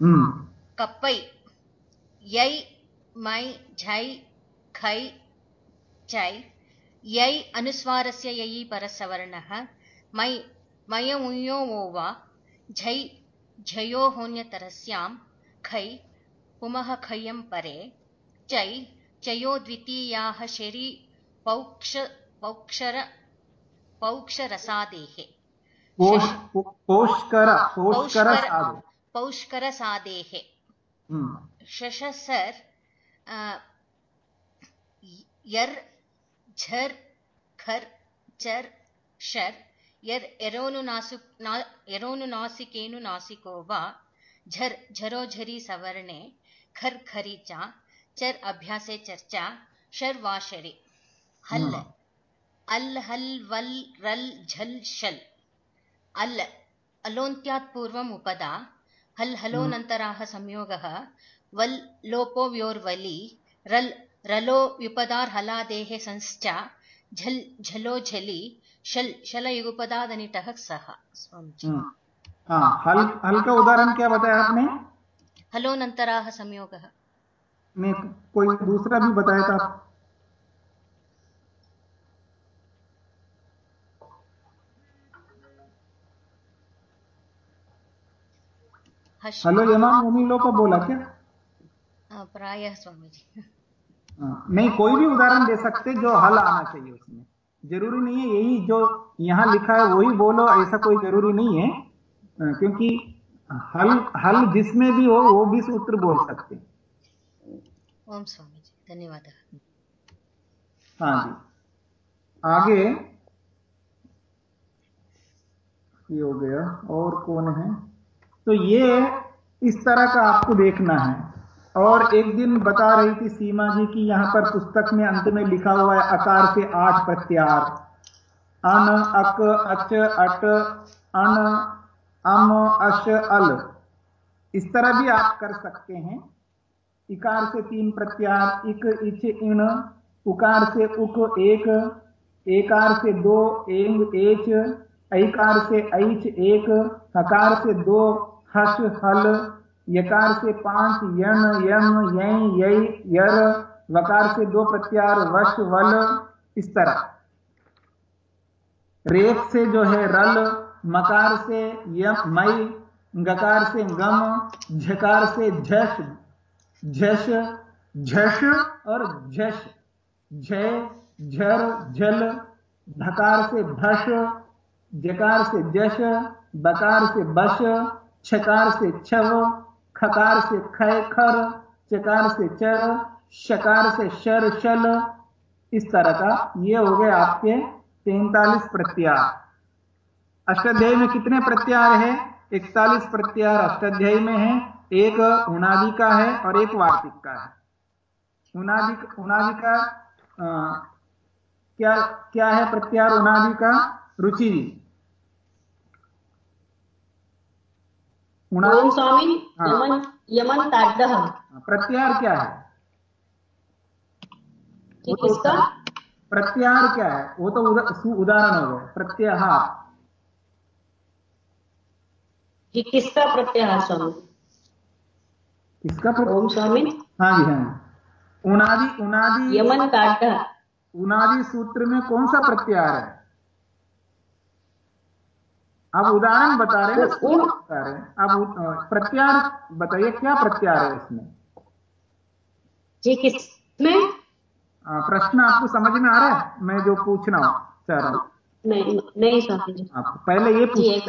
A: हम्म,
D: कप्पै यै मै झै खै चै यै अनुस्वारस्य ययि परसवर्णः मै मयमुञ्यो वो वा झै झयो होन्यतरस्यां खै पुमः खय्यं परे चै चयो द्वितीयाः शरी पौक्ष पौक्षर पौक्षरसादेः। पौष्करसादेः।
A: हम्म,
D: शशसर यर झर खर चर एरोनुनासु ना एरोनुनासिकेनुनासिको वा झर झरो झरि सवर्णे खर खरि च चर अभ्यासे चर्चा शर वा शरि। हल्
A: हम्म,
D: अल् हल् वल् रल् झल् शल्। अल् अलोन्त्यात् पूर्वम् उपदा हल् हलोनन्तराः संयोगः वल् लोपो व्योर्वलि रल् रलो व्युपदार्हलादेः संश्च झल् झलो झलि शल् शलयुगपदादनिटः सः। स्वामीजी।
A: हम्म। हाँ हल हल का उदाहरण क्या बताया आपने?
D: हलोनन्तराः संयोगः।
A: ने कोई दूसरा भी बताया था? हलो यमान उमी लोग को बोला क्या?
D: प्रायः स्वामीजी
A: हाँ, नहीं कोई भी उदाहरण दे सकते जो हल आना चाहिए उसमें। ज़रूरी नहीं है यही जो यहाँ लिखा है वही बोलो ऐसा कोई ज़रूरी नहीं है। क्योंकि हल हल जिसमें भी हो वो भी सूत्र बोल सकते हैं।
D: ओम स्वामीजी धन्यवादः।
A: हाँ जी। आगे। ये हो गया और कौन है? तो ये इस तरह का आपको देखना है। और एक दिन बता रही थी सीमा जी की यहाँ पर पुस्तक में अंत में लिखा हुआ है, अकार से आठ प्रत्यार। अन, अक, अच, अट, अन, अम, अश, अल। इस तरह भी आप कर सकते हैं। इकार से तीन प्रत्यार, इक, इच, इण। उकार से उक, एक। एकार से दो, एंग, एच। ऐकार से ऐच, एक। हकार से दो हस हल, यकार से पाँच, यन, यम यई यई यर, वकार से दो प्रत्यार, वश, वल, इस तरह। रेख से जो है रल, मकार से यम, मई, गकार से गम, झकार से झश झश झश और झश, झय, झर, झल, धकार से भश, जकार से जश, बकार से बश छकार से छव खकार से खय खर चकार से चर शकार से शर शल। इस तरह का ये हो गए आपके तैतालीस प्रत्यार। अष्टाध्यायी में कितने प्रत्यार है? इकतालीस प्रत्यार अष्टाध्यायी में है। एक उनादि का है और एक वार्तिक का है। उनादि उनादि का आ, क्या क्या है प्रत्यार उनादि का रुचि
E: स्वामी
A: हाँ।
E: यमन यमन
A: क्या है?
E: किसका
A: प्रत्यार क्या है? वो तो उदाहरण हो गए प्रत्याहार।
E: ये किसका प्रत्याहार स्वामी?
A: किसका
E: ओम स्वामी?
A: हाँ जी हाँ उनादि उनादि
E: यमन
A: उनादि सूत्र में कौन सा प्रत्याहार है? आप उदाहरण बता रहे हैं ना,
E: उन-
A: बता रहे हैं। आप प्रत्याहार बताइए क्या प्रत्याहार है इसमें?
E: ये किसमें?
A: प्रश्न आपको समझ में आ रहा है? मैं जो पूछना हूँ चाह रहा हूँ।
E: नहीं नहीं
A: आप पहले ये पूछिए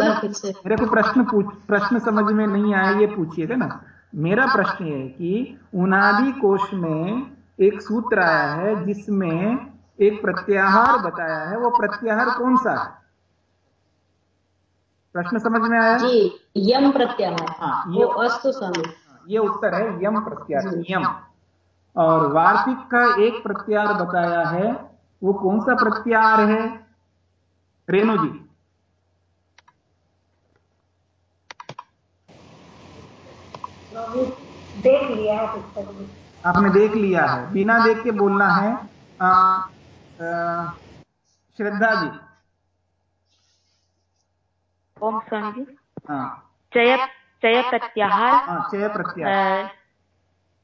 A: मेरे को प्रश्न पूछ प्रश्न समझ में नहीं आया ये पूछिएगा ना? मेरा प्रश्न ये है कि उनादि कोश में एक सूत्र आया है जिसमें एक प्रत्याहार बताया है। वो प्रत्याहार कौन सा है? प्रश्न समझ में आया?
E: जी यम प्रत्याहार
A: हाँ,
E: वो
A: ये-
E: अस्तु स्वामी
A: ये उत्तर है यम प्रत्याहार यम। और वार्तिक का एक प्रत्याहार बताया है वो कौन सा प्रत्याहार है? रेणु जी।
B: देख लिया है पुस्तक में।
A: आपने देख लिया है। बिना देख के बोलना है आ, आ, श्रद्धा जी।
F: ओम
A: हाँ।
F: चय चय प्रत्याहार।
A: हाँ चय प्रत्याहार।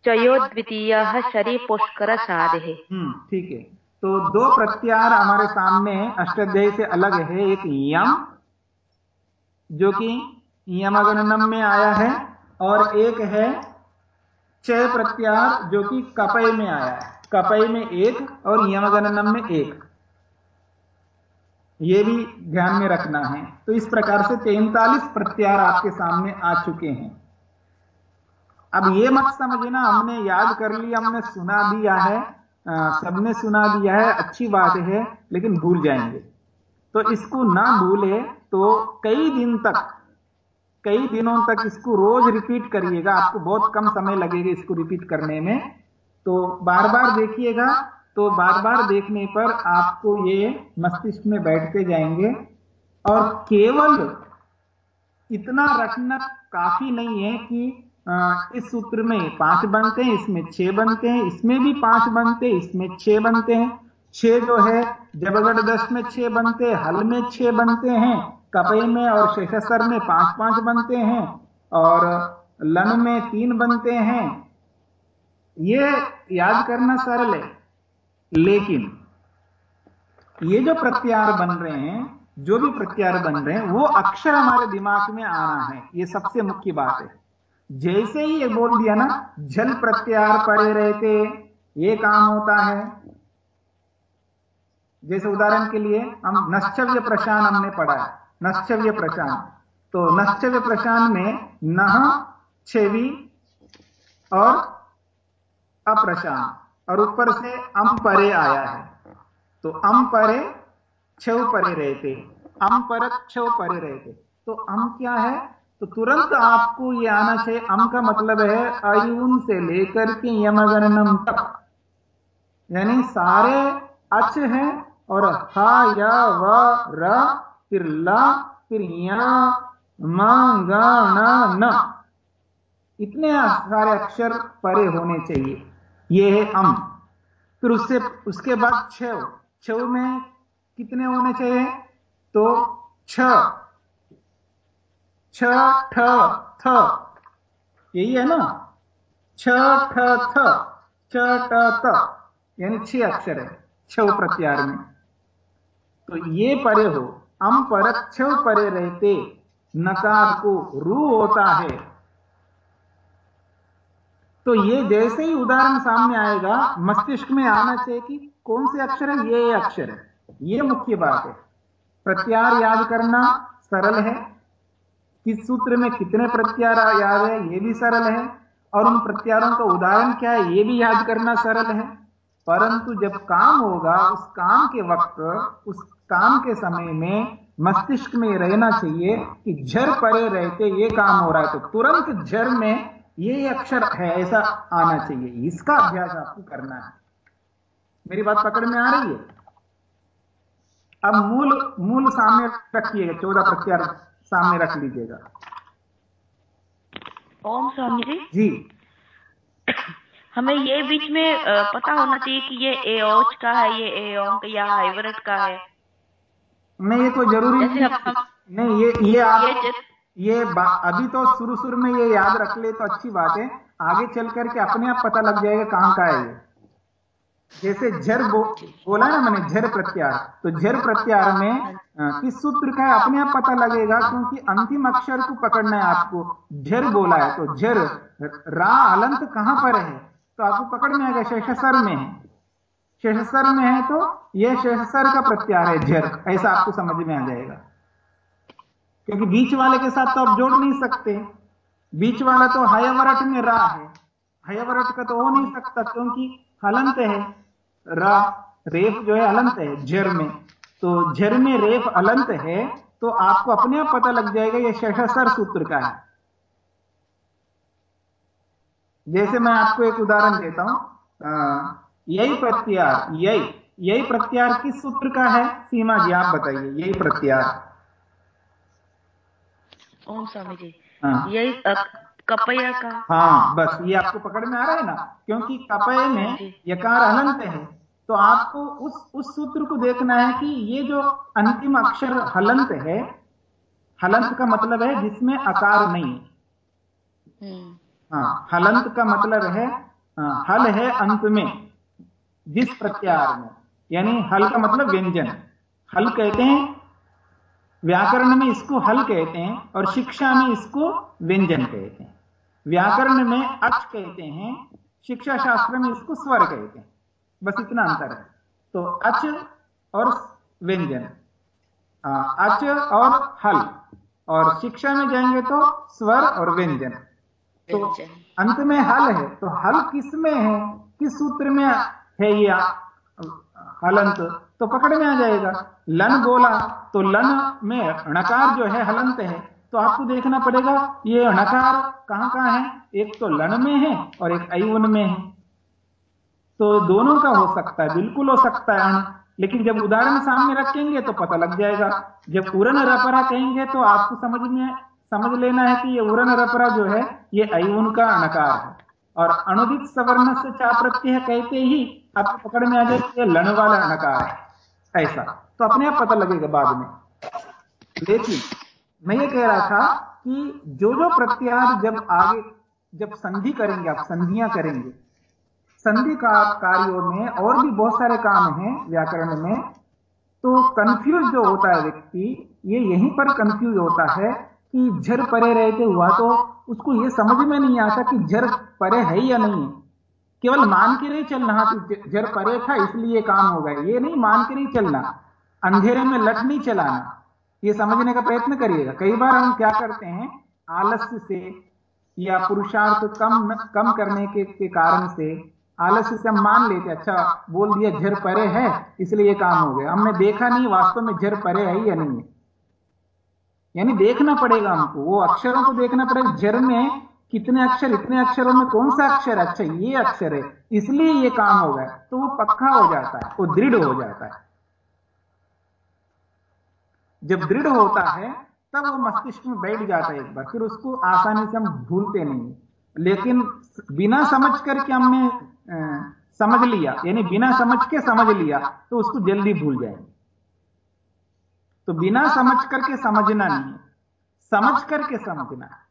F: चयो द्वितीयः शरी पुष्कर साधे
A: हम्म ठीक है। तो दो प्रत्याहार हमारे सामने अष्टाध्यायी से अलग है। एक यम जो कि यमगणनम में आया है और एक है चय प्रत्याहार जो कि कपय में आया है। कपय में एक और यमगणनम में एक। ये भी ध्यान में रखना है। तो इस प्रकार से तैतालीस प्रत्यार आपके सामने आ चुके हैं। अब ये मत समझना, हमने याद कर लिया हमने सुना दिया है सबने सुना दिया है, अच्छी बात है, लेकिन भूल जाएँगे। तो इसको ना भूले तो कई दिन तक, कई दिनों तक इसको रोज रिपीट करिएगा, आपको बहुत कम समय लगेगा इसको रिपीट करने में। तो बार बार देखिएगा तो बार बार देखने पर आपको ये मस्तिष्क में बैठते जाएँगे। और केवल इतना रखना काफ़ी नहीं है कि इस सूत्र में पाँच बनते हैं इसमें छह बनते हैं इसमें भी पाँच बनते हैं इसमें छह बनते हैं। छह जो है जबगढ़ दस में छह बनते हैं हल में छह बनते हैं कपई में और शेषसर में पाँच पाँच बनते हैं और लन में तीन बनते हैं। ये याद करना सरल है। लेकिन ये जो प्रत्यार बन रहे हैं, जो भी प्रत्यार बन रहे हैं, वो अक्षर हमारे दिमाग में आना है। ये सबसे मुख्य बात है। जैसे ही ये बोल दिया ना, जल प्रत्यार पड़े रहते, ये काम होता है। जैसे उदाहरण के लिए, हम नश्चव्य प्रशान हमने पढ़ा है नश्चव्य प्रशान। तो नश्चव्य प्रशान में नह, छेवी और अप्रशान। और ऊपर से अम परे आया है। तो अम परे छव परे रहते अम पर छव परे रहते तो अम क्या है? तो तुरंत आपको ये आना चाहिए। अम का मतलब है अयुन से लेकर के यमगणनम तक। यानी सारे अच हैं और हा, या, व, र, फिर ला, फिर या, म, ग, न न। इतने सारे अक्षर परे होने चाहिए। ये है अम फिर उससे, उसके बाद छव छव में कितने होने चाहिए? तो छ। छ, ठ, थ। यही है ना? छ, ठ, थ। च, ट, त। यानी छह अक्षर है छव प्रत्यार में। तो ये परे हो। अम पर छव परे रहते। नकार को रू होता है। तो ये जैसे ही उदाहरण सामने आएगा, मस्तिष्क में आना चाहिए कि कौन से अक्षर है? ये अक्षर है। ये मुख्य बात है। प्रत्यार याद करना सरल है। किस सूत्र में कितने प्रत्यार याद है, ये भी सरल है। और उन प्रत्यारों का उदाहरण क्या है, ये भी याद करना सरल है। परंतु जब काम होगा, उस काम के वक्त, उस काम के समय में मस्तिष्क में रहना चाहिए कि झर परे रहते, ये काम हो रहा है। तो तुरंत झर में ये अक्षर है ऐसा आना चाहिए। इसका अभ्यास आपको करना है। मेरी बात पकड़ में आ रही है? अब मूल मूल सामने रखिएगा चौदह प्रत्यार सामने रख लीजिएगा।
K: ओम स्वामी जी।
A: जी।
K: हमें ये बीच में पता होना चाहिए कि ये ए ओच का है ये ए ओंक या हाइब्रिड का है।
A: नहीं ये कोई ज़रूरी नहीं नहीं ये ये आप
K: ये
A: ये अभी तो शुरू शुरू में ये याद रख ले तो अच्छी बात है। आगे चल करके अपने आप पता लग जाएगा कहाँ का है ये। जैसे झर बो, बोला ना मैंने झर प्रत्यार तो झर प्रत्यार में किस सूत्र का है अपने आप पता लगेगा? क्योंकि अंतिम अक्षर को पकड़ना है आपको। झर बोला है तो झर रा अलंत कहाँ पर है? तो आपको पकड़ में आएगा शेषसर में है। शेषसर में है तो यह शेषसर का प्रत्यार है झर। ऐसा आपको समझ में आ जाएगा। क्योंकि बीच वाले के साथ तो आप जोड़ नहीं सकते। बीच वाला तो हयवरट में रा है। हयवरट का तो हो नहीं सकता क्योंकि हलंत है। रा, रेफ जो है, हलंत है, झर में। तो झर में रेफ अलंत है तो आपको अपने आप पता लग जाएगा यह शेषसर सूत्र का है। जैसे मैं आपको एक उदाहरण देता हूँ। यही प्रत्यार, यही यही प्रत्यार किस सूत्र का है? सीमा जी, आप बताइए, यही प्रत्यार।
K: ओम स्वामी जी
A: हाँ।
K: यही कपया का।
A: हाँ बस ये आपको पकड़ में आ रहा है ना? क्योंकि कपय में यकार हलंत है। तो आपको उस उस सूत्र को देखना है कि ये जो अंतिम अक्षर हलंत है हलंत का मतलब है जिसमें आकार नहीं। हाँ हलंत का मतलब है हाँ, हल है अंत में जिस प्रत्यार में। यानी हल का मतलब व्यंजन। हल कहते हैं व्याकरण में इसको हल कहते हैं और शिक्षा में इसको व्यंजन कहते हैं। व्याकरण में अच कहते हैं शिक्षा शास्त्र में इसको स्वर कहते हैं। बस इतना अंतर है। तो अच और व्यंजन अच और हल और शिक्षा में जाएँगे तो स्वर और व्यंजन। तो अंत में हल है। तो हल किसमें है? किस सूत्र में है ये हलंत? तो पकड़ में आ जाएगा। लन बोला तो लन में णकार जो है हलंत है। तो आपको देखना पड़ेगा, ये णकार कहाँ कहाँ है? एक तो लन में है और एक अयुन में है। तो दोनों का हो सकता है, बिल्कुल हो सकता है। लेकिन जब उदाहरण सामने रखेंगे तो पता लग जाएगा। जब उरन रपरा कहेंगे तो आपको समझ में, समझ लेना है कि ये उरन रपरा जो है, ये अयुन का अणकार है। और अनुदित सवर्ण से चा प्रत्यय कहते ही आपको पकड़ में आ जाए कि ये लन वाला अणकार है। ऐसा। तो अपने आप पता लगेगा बाद में। लेकिन मैं ये कह रहा था कि जो जो प्रत्यार जब आगे, जब संधि करेंगे आप, संधियाँ करेंगे, संधि का कार्यों में और भी बहुत सारे काम हैं, व्याकरण में तो कंफ्यूज जो होता है व्यक्ति, ये यहीं पर कंफ्यूज होता है कि झर परे रहते हुआ तो उसको ये समझ में नहीं आता कि झर परे है या नहीं है। केवल मान के नहीं चलना हाँ तो झर परे था इसलिए काम हो गया। ये नहीं मान के नहीं चलना। अंधेरे में लट नहीं चलाना। ये समझने का प्रयत्न करिएगा। कई बार हम क्या करते हैं आलस्य से या पुरुषार्थ कम कम करने के, के कारण से आलस्य से हम मान लेते अच्छा बोल दिया झर परे है इसलिए ये काम हो गया। हमने देखा नहीं वास्तव में झर परे है या नहीं है। यानी देखना पड़ेगा हमको। वो अक्षरों को देखना पड़ेगा। झर में कितने अक्षर, इतने अक्षरों में कौन सा अक्षर अच्छा ये अक्षर है। इसलिए ये काम हो गया। तो वो पक्का हो जाता है। वो दृढ़ हो जाता है। जब दृढ़ होता है, तब वो मस्तिष्क में बैठ जाता है एक बार। फिर उसको आसानी से हम भूलते नहीं लेकिन बिना समझ करके हमने समझ लिया, यानी बिना समझ के समझ लिया तो उसको जल्दी भूल जाएँगे। तो बिना समझ करके समझना नहीं समझ करके समझना है।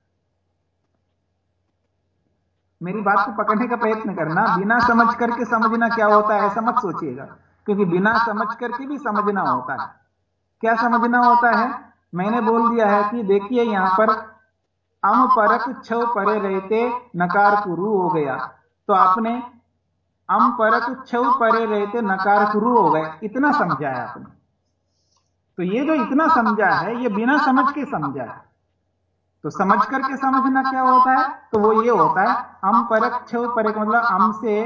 A: मेरी बात को पकड़ने का प्रयत्न करना, बिना समझ करके समझना क्या होता है, ऐसा मत सोचिएगा। क्योंकि बिना समझ करके भी समझना होता है। क्या समझना होता है? मैंने बोल दिया है कि देखिए यहाँ पर, अम परक छव परे रहते नकार कुरु हो गया। तो आपने, अम परक छव परे रहते नकार कुरु हो गए। इतना समझा है आपने। तो ये जो इतना समझा है, ये बिना समझ के समझा है। तो समझ करके समझना क्या होता है? तो वो ये होता है, अम परक परक मतलब अम से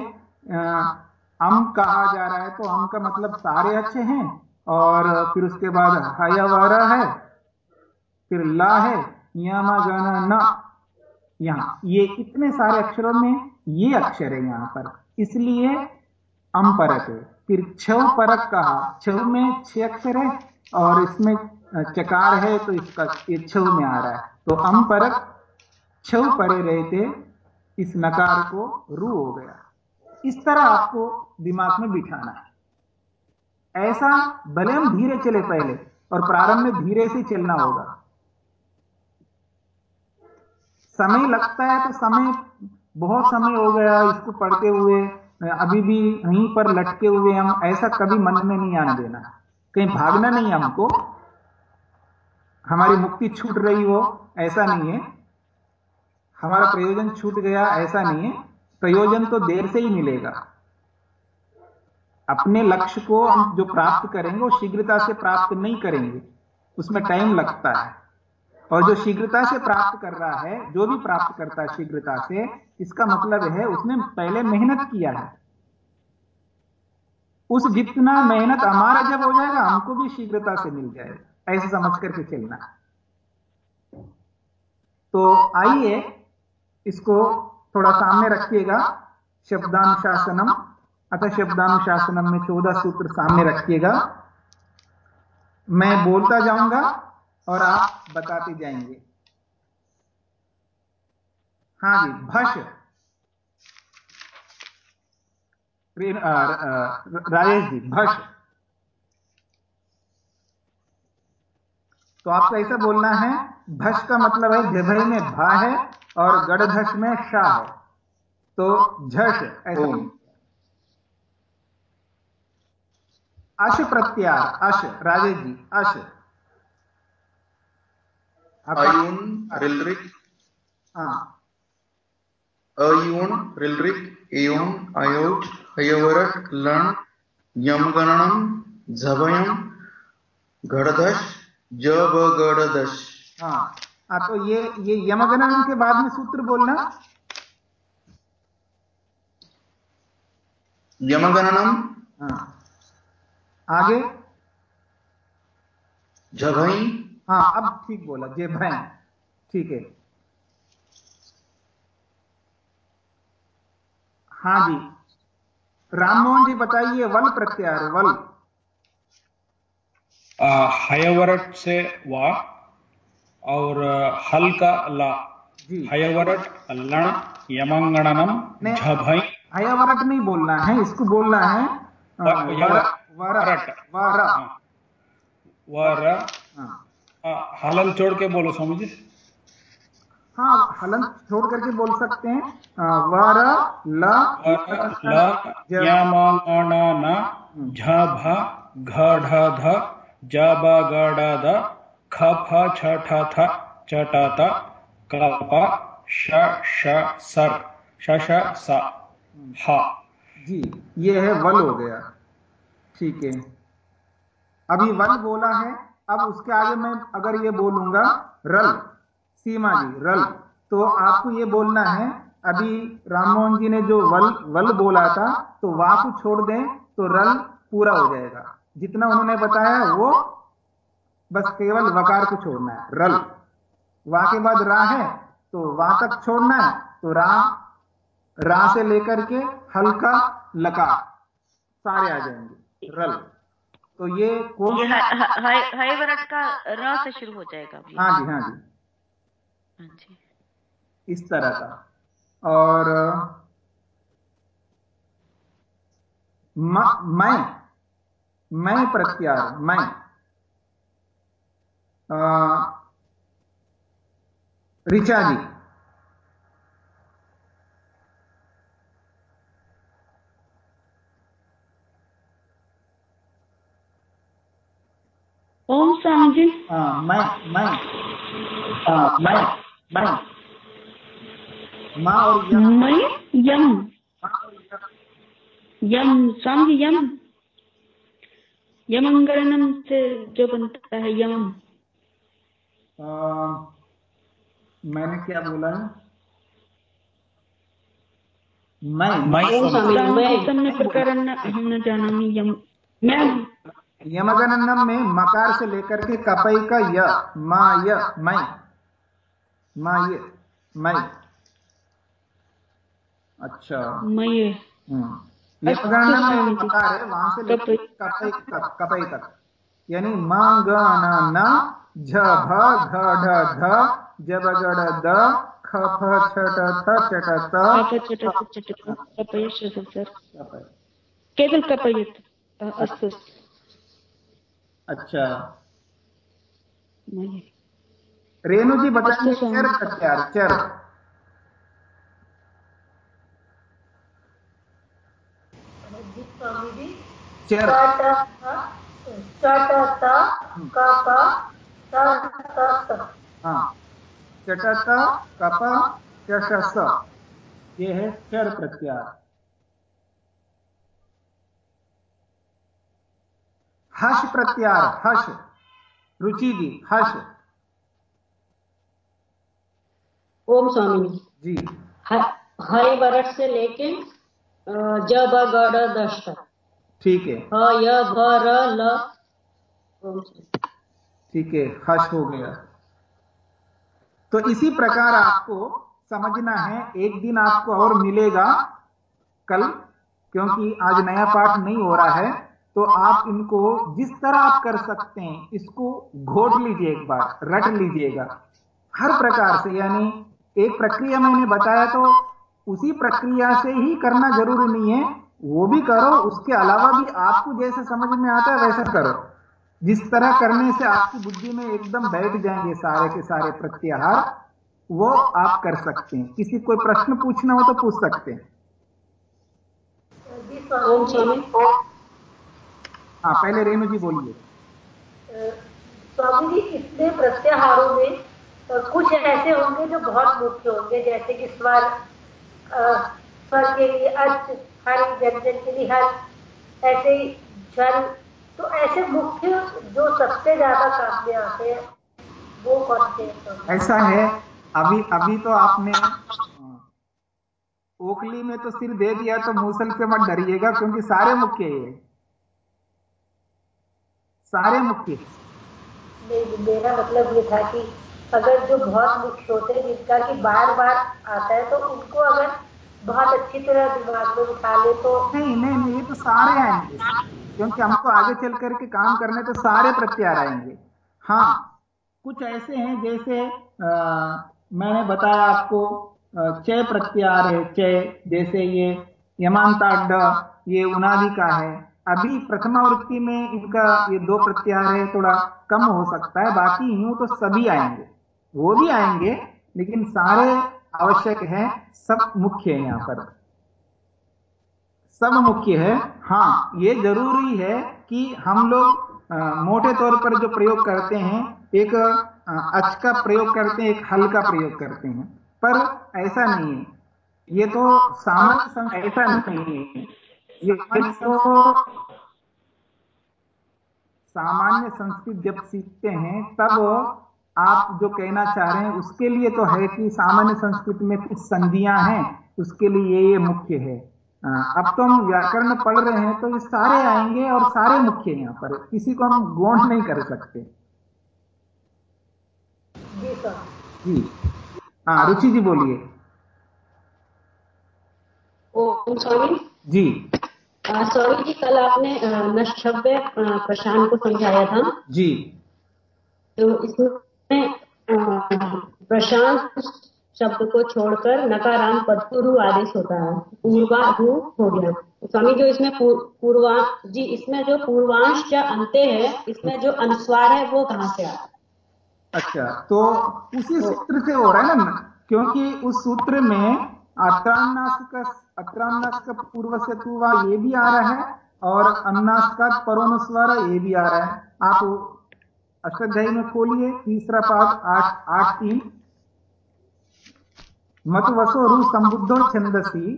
A: अम कहा जा रहा है तो अम का मतलब सारे अच्छे हैं, और फिर उसके बाद हया वारा है, फिर ला है, यमा गाना न। यहाँ, ये इतने सारे अक्षरों में ये अक्षर है यहाँ पर। इसलिए अम परक है। फिर छव परक कहा। छव में छह अक्षर है, और इसमें चकार है तो इसका, ये छव में आ रहा है। तो अम परक छव पड़े रहे थे इस नकार को रू हो गया। इस तरह आपको दिमाग में बिठाना है। ऐसा भले हम धीरे चले पहले और प्रारंभ में धीरे से चलना होगा। समय लगता है तो समय बहुत समय हो गया इसको पढ़ते हुए अभी भी यहीं पर लटके हुए हम ऐसा कभी मन में नहीं आने देना। कहीं भागना नहीं हमको। हमारी मुक्ति छूट रही हो ऐसा नहीं है। हमारा प्रयोजन छूट गया ऐसा नहीं है। प्रयोजन तो देर से ही मिलेगा। अपने लक्ष्य को हम जो प्राप्त करेंगे वो शीघ्रता से प्राप्त नहीं करेंगे। उसमें टाइम लगता है। और जो शीघ्रता से प्राप्त कर रहा है जो भी प्राप्त करता है शीघ्रता से इसका मतलब है उसने पहले मेहनत किया है। उस जितना मेहनत हमारा जब हो जाएगा हमको भी शीघ्रता से मिल जाएगा। ऐसे समझ करके चलना तो आइए इसको थोड़ा सामने रखिएगा। शब्दानुशासनम। अतः शब्दानुशासनम में चौदह सूत्र सामने रखिएगा। मैं बोलता जाऊँगा और आप बताते जाएँगे। हाँ जी, भश। राजेश जी, भश। तो आपको ऐसा बोलना है भश का मतलब है जभय में भा है और गढ़धश में शाह है। तो झश ऐसा अश प्रत्यार अश राजेश जी अश।
C: अयून रिलरिक।
A: हाँ।
C: अयून रिलरिक एयोन अयोट अयवरट लण यमगणनम झभयम गढ़दश जब
A: हाँ हाँ तो ये ये यमगणन के बाद में सूत्र बोलना।
C: यमगणनम।
A: हाँ। आगे।
C: झभई
A: हाँ अब ठीक बोला जे भय ठीक है। हाँ जी। राममोहन जी बताइए वल प्रत्यार वल
G: हयवरट से वा और हल का ला हयवरट लण यमंगणनम। झभई
A: हयावरट नहीं बोलना है इसको बोलना है वर वर
G: वरट।
A: वर
G: हाँ। वर
A: हाँ
G: छोड़ के बोलो स्वामी जी
A: हाँ हलन छोड़ करके बोल सकते हैं वर ल
G: यमंगणन झभ घ ढ ध त कप, श श सर ह।
A: जी, ये है वल हो गया। ठीक है। अभी वल बोला है, अब उसके आगे मैं अगर ये बोलूँगा, रल, सीमा जी, रल। तो आपको ये बोलना है, अभी राममोहन जी ने जो वल वल बोला था तो वा को छोड़ दें तो रल पूरा हो जाएगा। जितना उन्होंने बताया वो बस केवल वकार को छोड़ना है रल। वा के बाद रा है तो वा तक छोड़ना है तो रा रा से लेकर के हल्का लकार सारे आ जाएँगे रल। तो ये कौन
K: ये हाईवरट का र से शुरू हो जाएगा
A: हाँ जी हाँ जी।
K: हाँ जी।
A: इस तरह का। और म- मैं प्रत्यार मैं ऋचा जी।
E: ओम स्वामी जी।
A: हाँ मैं मैं। हाँ मैं मैं। माँ और यम।
E: मैं यम। यम। स्वामी यम। यमंगरणम से जो बनता है यम
A: आ, मैंने क्या बोला है? मैं
G: मैं
E: प्रकरण हम न जानामि यम। मैं
A: में मकार से लेकर के कपई का य मा य मैं मा य मैं अच्छा।
E: मैं अच्छा,
A: वहाँ से
E: कपई।
A: कपई तक यानी मा ग न न झ भ घ ढ ध जब गड़ द ख फ छ ट थ च ट त।
E: केवल कपयत अस्तु
A: अच्छा। रेणु जी
E: अस्तु,
A: चर। चर
B: जी स्वामी जी त
A: हाँ। चटत कप चषस ये है चर प्रत्यार हर्ष प्रत्यार हर्ष। रुचि जी हर्ष।
K: ओम स्वामी
A: जी।
K: हरे वर्ष से लेके ज ब ग ड दश
A: ठीक है।
K: ह य भ र ल
A: ठीक है हर्ष हो गया। तो इसी प्रकार आपको समझना है एक दिन आपको और मिलेगा कल क्योंकि आज नया पाठ नहीं हो रहा है तो आप इनको जिस तरह आप कर सकते हैं इसको घोट लीजिए एक बार रट लीजिएगा। हर प्रकार से यानी एक प्रक्रिया मैंने बताया तो उसी प्रक्रिया से ही करना ज़रूरी नहीं है। वो भी करो उसके अलावा भी आपको जैसे समझ में आता है वैसा करो। जिस तरह करने से आपकी बुद्धि में एकदम बैठ जाएँगे सारे के सारे प्रत्याहार वो आप कर सकते हैं। किसी कोई प्रश्न पूछना हो तो पूछ सकते हैं। हाँ पहले रेणु जी बोलिए।
B: स्वामी जी इतने प्रत्याहारों में कुछ ऐसे होंगे जो बहुत मुख्य होंगे जैसे कि स्वर स्वर के लिए अच हर व्यंजन के लिए हर ऐसे ही जल तो ऐसे मुख्य जो सबसे ज़्यादा काम में आते हैं वो कौन से
A: ऐसा है अभी अभी तो आपने ओखली में तो सिर दे दिया तो मूसल से मत डरिएगा क्योंकि सारे मुख्य है सारे मुख्य।
B: मेरा मतलब ये था कि अगर जो बहुत मुख्य होते हैं जिनका कि बार बार आता है तो उनको अगर बहुत अच्छी तरह दिमाग में बिठा ले तो
A: नहीं नहीं ये तो सारे आएँगे। क्योंकि हमको आगे चल करके काम करने तो सारे प्रत्यार आएँगे। हाँ कुछ ऐसे हैं जैसे आ, मैंने बताया आपको चय प्रत्यार है चय जैसे ये यमांताड ये उनादि का है। अभी प्रथमावृत्ति में इनका ये दो प्रत्यार है थोड़ा कम हो सकता है बाकी यूँ तो सभी आएँगे। वो भी आएँगे लेकिन सारे आवश्यक है सब मुख्य है यहाँ पर। सब मुख्य है हाँ ये ज़रूरी है कि हम लोग मोटे तौर पर जो प्रयोग करते हैं एक अच का प्रयोग करते हैं एक हल का प्रयोग करते हैं। पर ऐसा नहीं है। ये तो सामान्य ऐसा नहीं है। ये तो सामान्य संस्कृत जब सीखते हैं तब आप जो कहना चाह रहे हैं उसके लिए तो है कि सामान्य संस्कृत में कुछ संधियाँ हैं उसके लिए ये ये मुख्य है। अब तो हम व्याकरण पढ़ रहे हैं तो ये सारे आएँगे और सारे मुख्य हैं यहाँ पर। किसी को हम गौण नहीं कर सकते।
B: जी
A: हाँ रुचि जी बोलिए। जी।
K: स्वामी जी कल आपने नश्चव्य प्रशांत को समझाया था।
A: जी।
K: तो इसमें प्रशांत शब्द को छोड़कर नकारांत पद पूर्व आदेश होता है। पूर्वा हु हो गया। स्वामी जो इसमें पूर्वा, जी, इसमें जो पूर्वांश या अंत्य है, इसमें जो अनुस्वार है, वो कहाँ से आता
A: अच्छा तो उसी सूत्र से हो रहा है ना? क्योंकि उस सूत्र में अत्रान्नासिक अत्रान्नासिक पूर्व से तुवा ये भी आ रहा है, और अन्नासिका परोनुस्वार ये भी आ रहा है। आप अष्टाध्यायी में खोलिए, तीसरा पाद आठ आठ तीन मत वसो रू संबुद्धो छंदसी।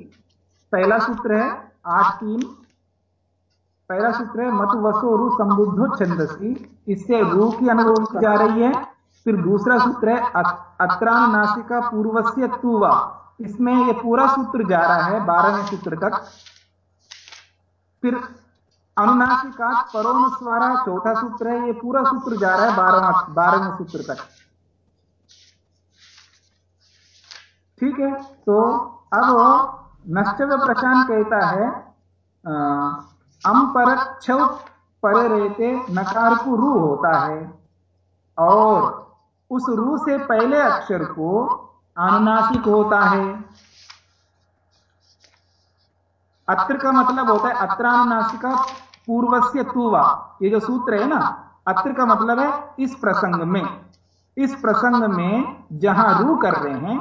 A: पहला सूत्र है आठ तीन। पहला सूत्र है मत वसो रू संबुद्धो छंदसी। इससे रू की अनुरोध की जा रही है। फिर दूसरा सूत्र है अत्रान नासिका पूर्वस्य तुवा। इसमें यह पूरा सूत्र जा रहा है, बारहवें सूत्र तक। फिर अनुनासिका परोनुस्वारा चौथा सूत्र है ये पूरा सूत्र जा रहा है, बारहवा बारहवें सूत्र तक। ठीक है तो अब नश्चव प्रशांत कहता है अम पर परे रहते नकार को रू होता है, और उस रू से पहले अक्षर को अनुनासिक होता है। अत्र का मतलब होता है अत्रानुनासिका पूर्वस्य तुवा। ये जो सूत्र है ना, अत्र का मतलब है इस प्रसंग में। इस प्रसंग में जहाँ रू कर रहे हैं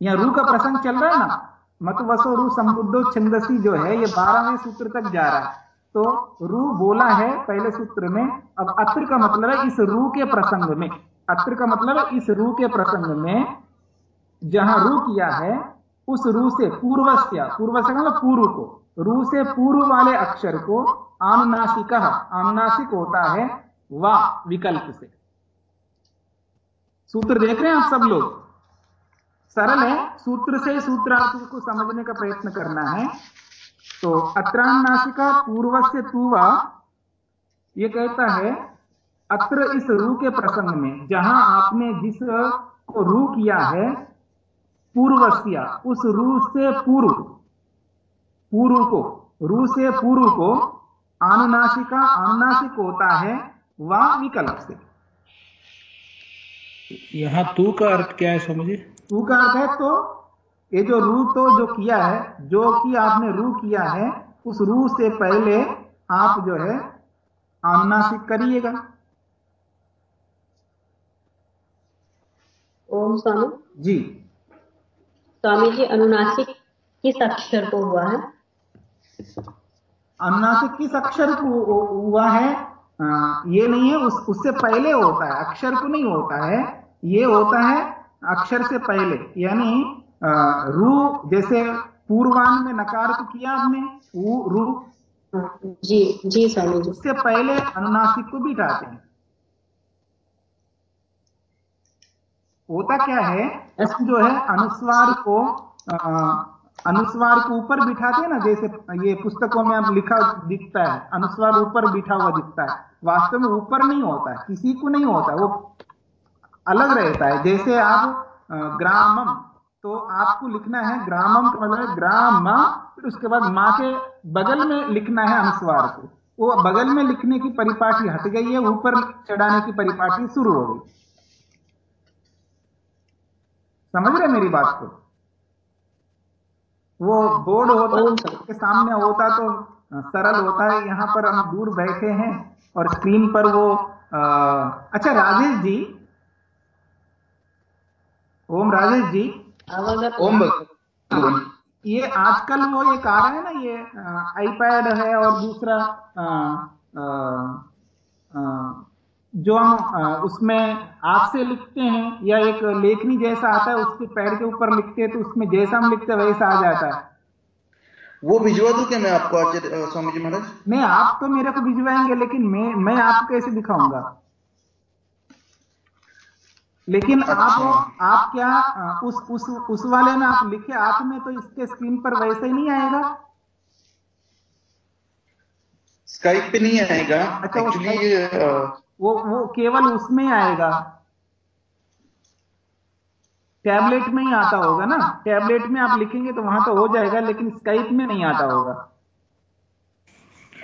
A: या रू का प्रसंग चल रहा है ना मत वसो रू संबुद्धो छंदसी जो है, ये बारहवें सूत्र तक जा रहा है। तो रू बोला है पहले सूत्र में, अब अत्र का मतलब है इस रू के प्रसंग में। अत्र का मतलब है इस रू के प्रसंग में जहाँ रू किया है उस रू से पूर्वस्य पूर्व से मतलब पूर्व को। रू से पूर्व वाले अक्षर को अनुनासिक अनुनासिक होता है वा, विकल्प से। सूत्र देख रहे हैं आप सब लोग? सरल है, सूत्र से सूत्रार्थ को समझने का प्रयत्न करना है। तो अत्रान्नासिका पूर्व से तुवा, ये कहता है, अत्र इस रू के प्रसंग में, जहाँ आपने जिस को रू किया है पूर्वस्या उस रू से पूर्व पूर्व को रू से पूर्व को अनुनासिका अनुनासिक होता है वा विकल्प से।
G: यहाँ तू का अर्थ क्या है समझिए
A: तू का अर्थ है तो ये जो रू तो जो किया है जो कि आपने रू किया है उस रू से पहले आप जो है अनुनासिक करिएगा।
K: ओम स्वामी।
A: जी।
K: स्वामी जी अनुनासिक किस अक्षर को हुआ है?
A: अनुनासिक किस अक्षर को हुआ है? आ, ये नहीं है उस उससे पहले होता है अक्षर को नहीं होता है ये होता है अक्षर से पहले यानी रू जैसे पूर्वान में नकार को किया आपने रू।
K: जी जी स्वामी जी।
A: उससे पहले अनुनासिक को बिठाते हैं। होता क्या है? एस जो है अनुस्वार को आ, अनुस्वार को ऊपर बिठाते हैं ना जैसे ये पुस्तकों में अब लिखा दिखता है अनुस्वार ऊपर बिठा हुआ दिखता है। वास्तव में ऊपर नहीं होता है किसी को नहीं होता वो अलग रहता है। जैसे आप ग्रामम तो आपको लिखना है ग्रामम का मतलब ग्राम फिर उसके बाद माँ के बगल में लिखना है अनुस्वार को। वो बगल में लिखने की परिपाटी हट गई है ऊपर चढ़ाने की परिपाटी शुरू हो गई। समझ रहे मेरी बात को? वो बोर्ड होता के सामने होता तो सरल होता है। यहाँ पर हम दूर बैठे हैं और स्क्रीन पर वो आ, अच्छा राजेश जी। ओम राजेश जी।
C: ओम
A: ये आजकल वो एक आ रहा है ना ये आईपैड है और दूसरा आ, आ, आ, जो हम उसमें आपसे लिखते हैं या एक लेखनी जैसा आता है उसके पैर के ऊपर लिखते हैं तो उसमें जैसा हम लिखते हैं वैसा आ जाता है।
C: वो भिजवा दू क्या मैं आपको आचार्य स्वामी जी महाराज?
A: नहीं आप तो मेरे को भिजवाएँगे लेकिन मैं मैं आपको कैसे दिखाऊँगा। लेकिन अच्छा। आप आप क्या उस उस उस वाले में आप लिखे आप में तो इसके स्क्रीन पर वैसे ही नहीं आएगा?
C: स्काइप पे नहीं आएगा। अच्छा एक्चुअली
A: वो वो केवल उसमें आएगा। टैबलेट में ही आता होगा ना? टैबलेट में आप लिखेंगे तो वहाँ तो हो जाएगा लेकिन स्काइप में नहीं आता होगा।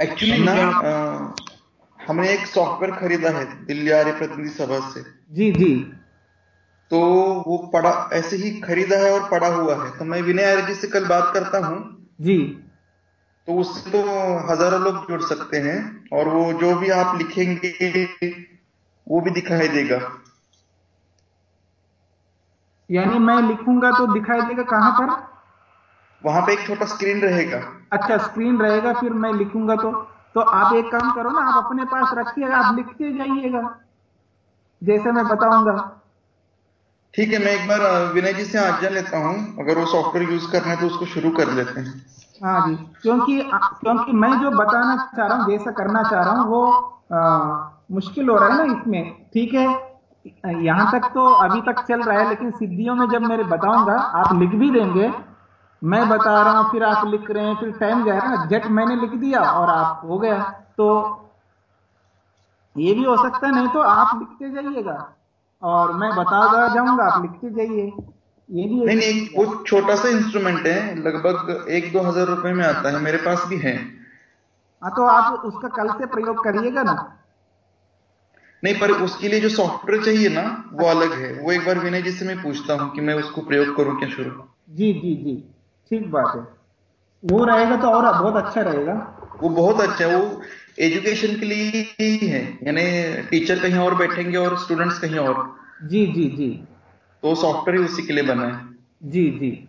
C: एक्चुअली ना हमने एक सॉफ्टवेयर खरीदा है दिल्ली आर्य प्रतिनिधि सभा से।
A: जी जी।
C: तो वो पड़ा ऐसे ही खरीदा है और पड़ा हुआ है। तो मैं विनय आर्य जी से कल बात करता हूँ।
A: जी।
C: तो उससे तो हज़ारों लोग जुड़ सकते हैं और वो जो भी आप लिखेंगे वो भी दिखाई देगा।
A: यानी मैं लिखूँगा तो दिखाई देगा कहाँ पर?
C: वहाँ पे एक छोटा स्क्रीन रहेगा।
A: अच्छा स्क्रीन रहेगा फिर मैं लिखूँगा तो। तो आप एक काम करो ना आप अपने पास रखिएगा आप लिखते जाइएगा। जैसे मैं बताऊँगा।
C: ठीक है मैं एक बार विनय जी से आज्ञा लेता हूँ। अगर वो सॉफ्टवेयर यूज़ करना है तो उसको शुरू कर लेते हैं।
A: हाँ जी क्योंकि क्योंकि मैं जो बताना चाह रहा हूँ जैसा करना चाह रहा हूँ वो आ, मुश्किल हो रहा है ना इसमें। ठीक है? यहाँ तक तो अभी तक चल रहा है लेकिन सिद्धियों में जब मेरे बताऊँगा आप लिख भी देंगे। मैं बता रहा हूँ फिर आप लिख रहे हैं फिर टाइम जाएगा ना जट मैंने लिख दिया और आप हो गया। तो ये भी हो सकता है नहीं तो आप लिखते जाइएगा। और मैं बताता जाऊँगा आप लिखते जाइए। ये भी
C: नहीं नहीं वो छोटा सा इंस्ट्रूमेंट है लगभग एक दो हज़ार रुपए में आता है मेरे पास भी है।
A: हाँ तो आप उसका कल से प्रयोग करिएगा ना।
C: नहीं पर उसके लिए जो सॉफ्टवेयर चाहिए ना वो अलग है। वो एक बार विनय जी से मैं पूछता हूँ कि मैं उसको प्रयोग करूँ क्या शुरू?
A: जी जी जी। ठीक बात है। वो रहेगा तो और बहुत अच्छा रहेगा।
C: वो बहुत अच्छा है वो एजुकेशन के लिए ही है यानी टीचर कहीं और बैठेंगे और स्टूडेंट्स कहीं और।
A: जी जी जी।
C: तो सॉफ्टवेयर ही उसी के लिए बना है।
A: जी जी।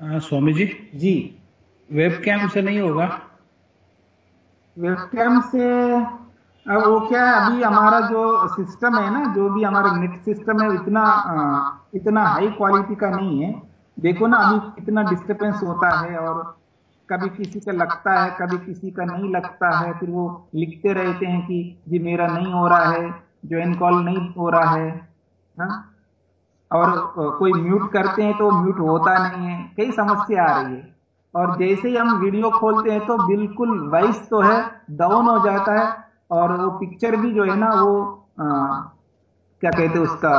G: हाँ, स्वामी जी?
A: जी।
G: वेब कैम से नहीं होगा?
A: वेबकैम से अब वो क्या है अभी हमारा जो सिस्टम है ना जो भी हमारा नेट सिस्टम है इतना इतना हाई क्वालिटी का नहीं है। देखो ना अभी कितना डिस्टर्बेंस होता है और कभी किसी का लगता है कभी किसी का नहीं लगता है फिर वो लिखते रहते हैं कि जी मेरा नहीं हो रहा है ज्वाइन कॉल नहीं हो रहा है। हा? और कोई म्यूट करते हैं तो म्यूट होता नहीं है कई समस्या आ रही है। और जैसे ही हम वीडियो खोलते हैं तो बिल्कुल वॉइस तो है डाउन हो जाता है और वो पिक्चर भी जो है ना वो आ, क्या कहते हैं उसका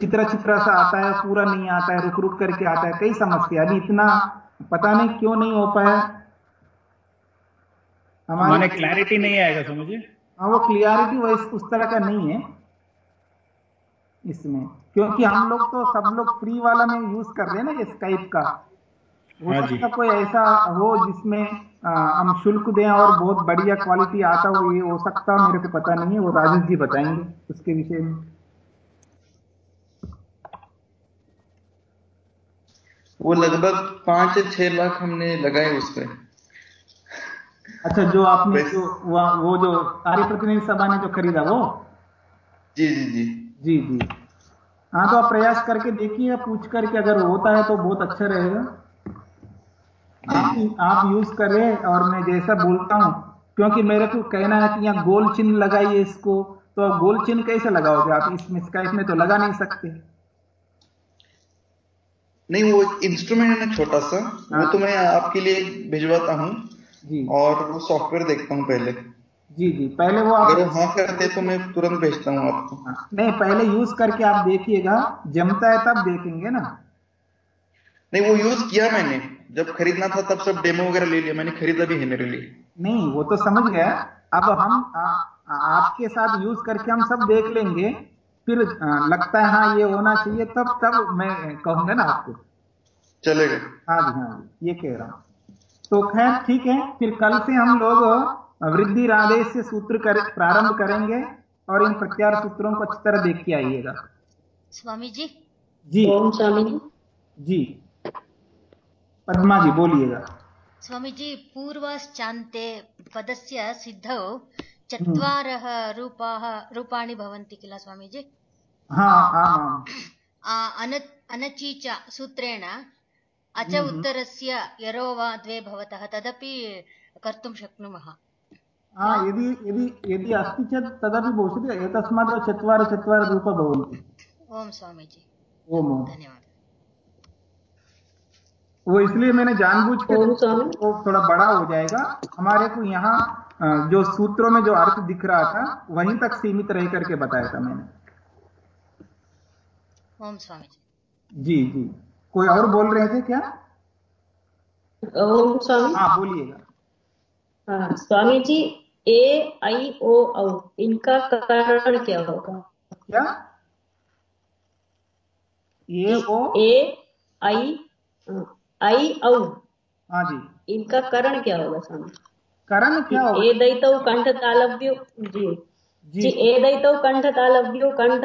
A: चित्रा चित्रा सा आता है पूरा नहीं आता है रुक रुक करके आता है कई समस्या अभी इतना पता नहीं क्यों नहीं हो पाया।
G: हमारे क्लैरिटी नहीं आएगा समझिए।
A: हाँ वो क्लियरिटी वैसे उस तरह का नहीं है। इसमें। क्योंकि हम लोग तो सब लोग फ्री वाला में यूज़ कर रहे हैं ना ये स्काइप का। हो
G: हाँ
A: सकता कोई ऐसा हो जिसमें आ, हम शुल्क दें और बहुत बढ़िया क्वालिटी आता हो ये हो सकता मेरे को पता नहीं है वो राजेश जी बताएँगे उसके विषय में।
C: वो लगभग पाँच या छह लाख हमने लगाए उस पर
A: अच्छा जो आपने जो वो जो कार्य प्रतिनिधि सभा ने जो खरीदा वो?
C: जी जी जी।
A: जी जी। हाँ तो आप प्रयास करके देखिए पूछ करके अगर होता है तो बहुत अच्छा रहेगा। आप आप यूज़ करें और मैं जैसा बोलता हूँ क्योंकि मेरे को कहना है कि यहाँ गोल चिन्ह लगाइए इसको। तो आप गोल चिन्ह कैसे लगाओगे? आप इसमें स्काइप में तो लगा नहीं सकते।
C: नहीं वो इंस्ट्रूमेंट है ना छोटा सा वो तो मैं आपके लिए भिजवाता हूँ।
A: जी।
C: और वो सॉफ्टवेयर देखता हूँ पहले।
A: जी जी। पहले वो आप
C: अगर हाँ करते तो मैं तुरंत भेजता हूँ आपको।
A: हाँ, नहीं पहले यूज़ करके आप देखिएगा। जमता है तब देखेंगे ना।
C: नहीं वो यूज़ किया मैंने। जब खरीदना था तब सब डेमो वगैरह ले लिया। मैंने खरीदा भी है मेरे लिए।
A: नहीं वो तो समझ गया। अब हम आ, आपके साथ यूज़ करके हम सब देख लेंगे। फिर लगता है हाँ ये होना चाहिए तब तब मैं कहूँगा ना आपको।
C: चलेगा।
A: हाँ जी हाँ जी ये कह रहा हूँ। तो खैर ठीक है फिर कल से हम लोग वृद्धि आदेश से सूत्र कर, प्रारंभ करेंगे और इन प्रत्यार सूत्रों को अच्छी तरह देख के आइएगा।
D: स्वामी जी?
A: जी।
K: ओम स्वामी जी।
A: जी। पद्मा जी बोलिएगा।
D: स्वामी जी पूर्वश्चान्ते पदस्य सिद्धौ चत्वारः रूपाः रूपाणि भवन्ति किल स्वामी जी
A: हाँ हाँ
D: आ, अन अनचि सूत्रेण अच उत्तरस्य यरो वा द्वे भवतः तदपि कर्तुं शक्नुमः।
A: यदि यदि यदि अस्ति चेत् तदपि भविष्यति एतस्मात् चत्वारि चत्वारि रूप भवन्ति।
D: ओम स्वामी जी
A: ओम।
D: धन्यवाद।
A: वो इसलिए मैंने जानबूझ के वो थोड़ा बड़ा हो जाएगा। हमारे को यहाँ जो सूत्रों में जो अर्थ दिख रहा था वहीं तक सीमित रह करके बताया था मैंने।
D: ओम स्वामी जी।
A: जी जी। कोई और बोल रहे थे क्या?
K: ओम स्वामी।
A: हाँ बोलिएगा।
K: हाँ, स्वामी जी ए आई ओ औ इनका कारण क्या होगा?
A: क्या? ये ओ?
K: ए आई आई औ।
A: हाँ जी।
K: इनका करण क्या होगा स्वामी?
A: करण क्या होगा
K: ए दैतौ कंठ तालव्य जी
A: जी
K: ए दयितौ कंठ तालव्यो कंठ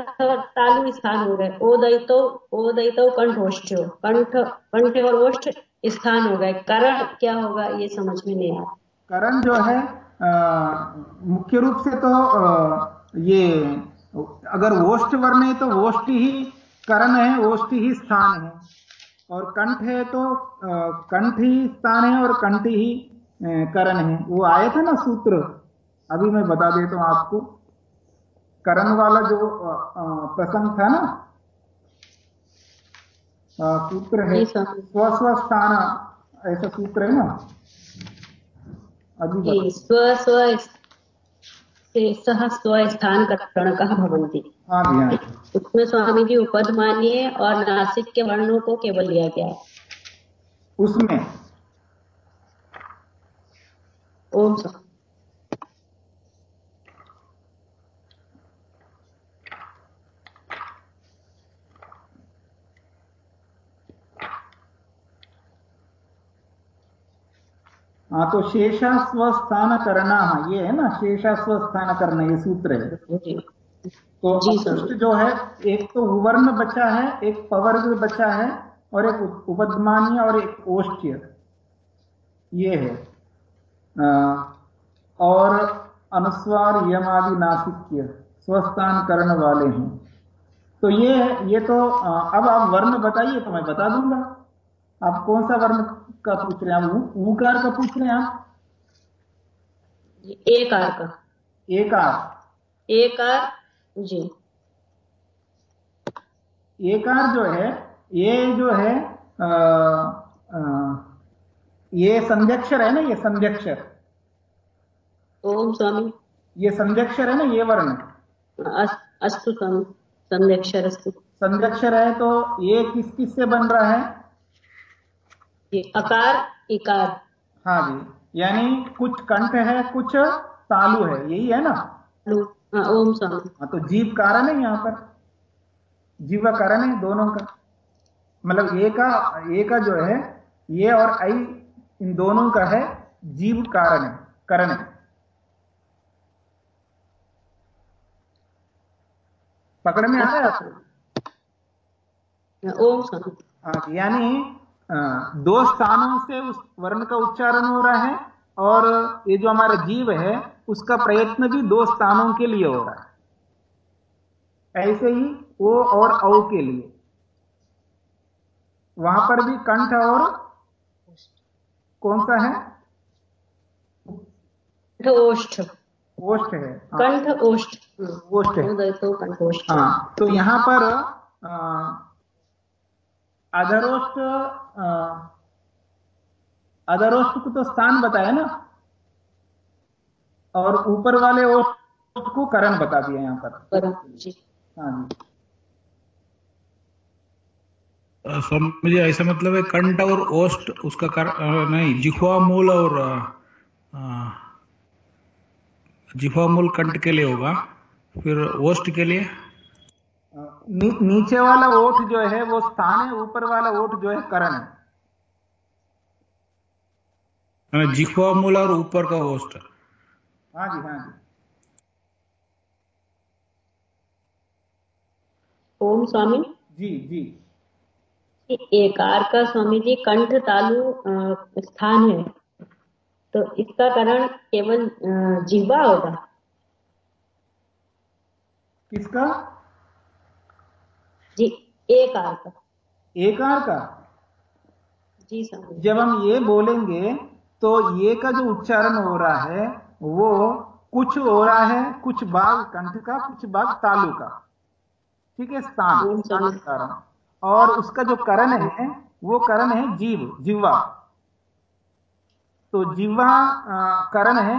K: तालु स्थान हो गए ओ दयितौ ओ दयितौ कंठ ओष्ठ्यो कंठ कंठ और ओष्ठ स्थान हो गए करण क्या होगा ये समझ में नहीं आया
A: करण जो है मुख्य रूप से तो ये अगर वोष्ठ वर्ण है तो वोष्ठ ही करण है वोष्ठ ही स्थान है और कंठ है तो कंठ ही स्थान है और कंठ ही करण है। वो आया था ना सूत्र? अभी मैं बता देता हूँ आपको। करण वाला जो प्रसंग था ना? सूत्र है
K: जी स्वामी
A: स्व स्व स्थान ऐसा सूत्र है ना? अभी
K: स्व स्व से सह स्व स्थान करणकः भवन्ति।
A: हाँ हाँ
K: उसमें स्वामी जी उपद मानिए और नासिक के वर्णों को केवल लिया गया है।
A: उसमें
K: ओम
A: हाँ तो शेषास्व स्थान करना ये है ना शेषास्व स्थान करना ये सूत्र है। तो अपशिष्ट जो है एक तो उवर्ण बचा है एक पवर्ग बचा है और एक उप- उपद्मानीय और एक ओष्ठ्य ये है। और अनुस्वार यमादि नासिक्य स्वस्थान करण वाले हैं। तो ये ये तो अब आप वर्ण बताइए तो मैं बता दूँगा। आप कौन सा वर्ण का पूछ रहे हैं? आप ऊकार का पूछ रहे हैं आप?
K: एकार का।
A: एकार
K: एकार जी।
A: एकार जो है ये जो है आ, आ, ये संध्यक्षर है ना ये संध्यक्षर।
K: ओम स्वामी।
A: ये संध्यक्षर है ना ये वर्ण।
K: अस- अस्तु स्वामी सम्यक्षर अस्तु।
A: संध्यक्षर है तो ये किस किस से बन रहा है?
K: जी अकार इकार।
A: हाँ जी यानी कुछ कंठ है कुछ तालु है यही है ना?
K: हाँ ओम स्वामी।
A: हाँ तो जीव कारण है यहाँ पर। जीव कारण है दोनों का। मतलब ए का ए का जो है ये और आई इन दोनों का है जीव कारण करण। पकड़ में आ रहा है आपको?
K: ओम
A: हाँ, यानी दो स्थानों से उस वर्ण का उच्चारण हो रहा है और ये जो हमारा जीव है उसका प्रयत्न भी दो स्थानों के लिए हो रहा है। ऐसे ही ओ और औ के लिए। वहाँ पर भी कंठ और कौन सा है?
K: ओष्ठ।
A: ओष्ठ है
K: कंठ ओष्ठ।
A: ओष्ठ
K: तो
A: हाँ तो यहाँ पर अ, अधरोष्ट अ, अधरोष्ट को तो स्थान बताया ना? और ऊपर वाले ओष्ठ को करण बता दिया यहाँ पर।
K: पर
A: हाँ जी।
G: अ, जी ऐसा मतलब है कंठ और ओस्ट उसका कर नहीं जिह्वा मूल और अ, मूल कंठ के लिए होगा। फिर ओस्ट के लिए?
A: नी, नीचे वाला ओठ जो है वो स्थान है ऊपर वाला ओठ जो है करण। है
G: जिह्वा मूल और ऊपर का ओस्ट
A: हाँ जी हाँ जी।
K: ओम स्वामी।
A: जी जी।
K: एकार का स्वामी जी कंठ तालु स्थान है। तो इसका कारण केवल जीवा होगा।
A: किसका?
K: जी एकार का।
A: एकार का?
K: जी स्वामी
A: जब हम ये बोलेंगे तो ये का जो उच्चारण हो रहा है वो कुछ हो रहा है कुछ भाग कंठ का कुछ भाग तालु का। ठीक है स्थान स्थान और उसका जो करण है वो करण है जीव जिह्वा। तो जिह्वा करण है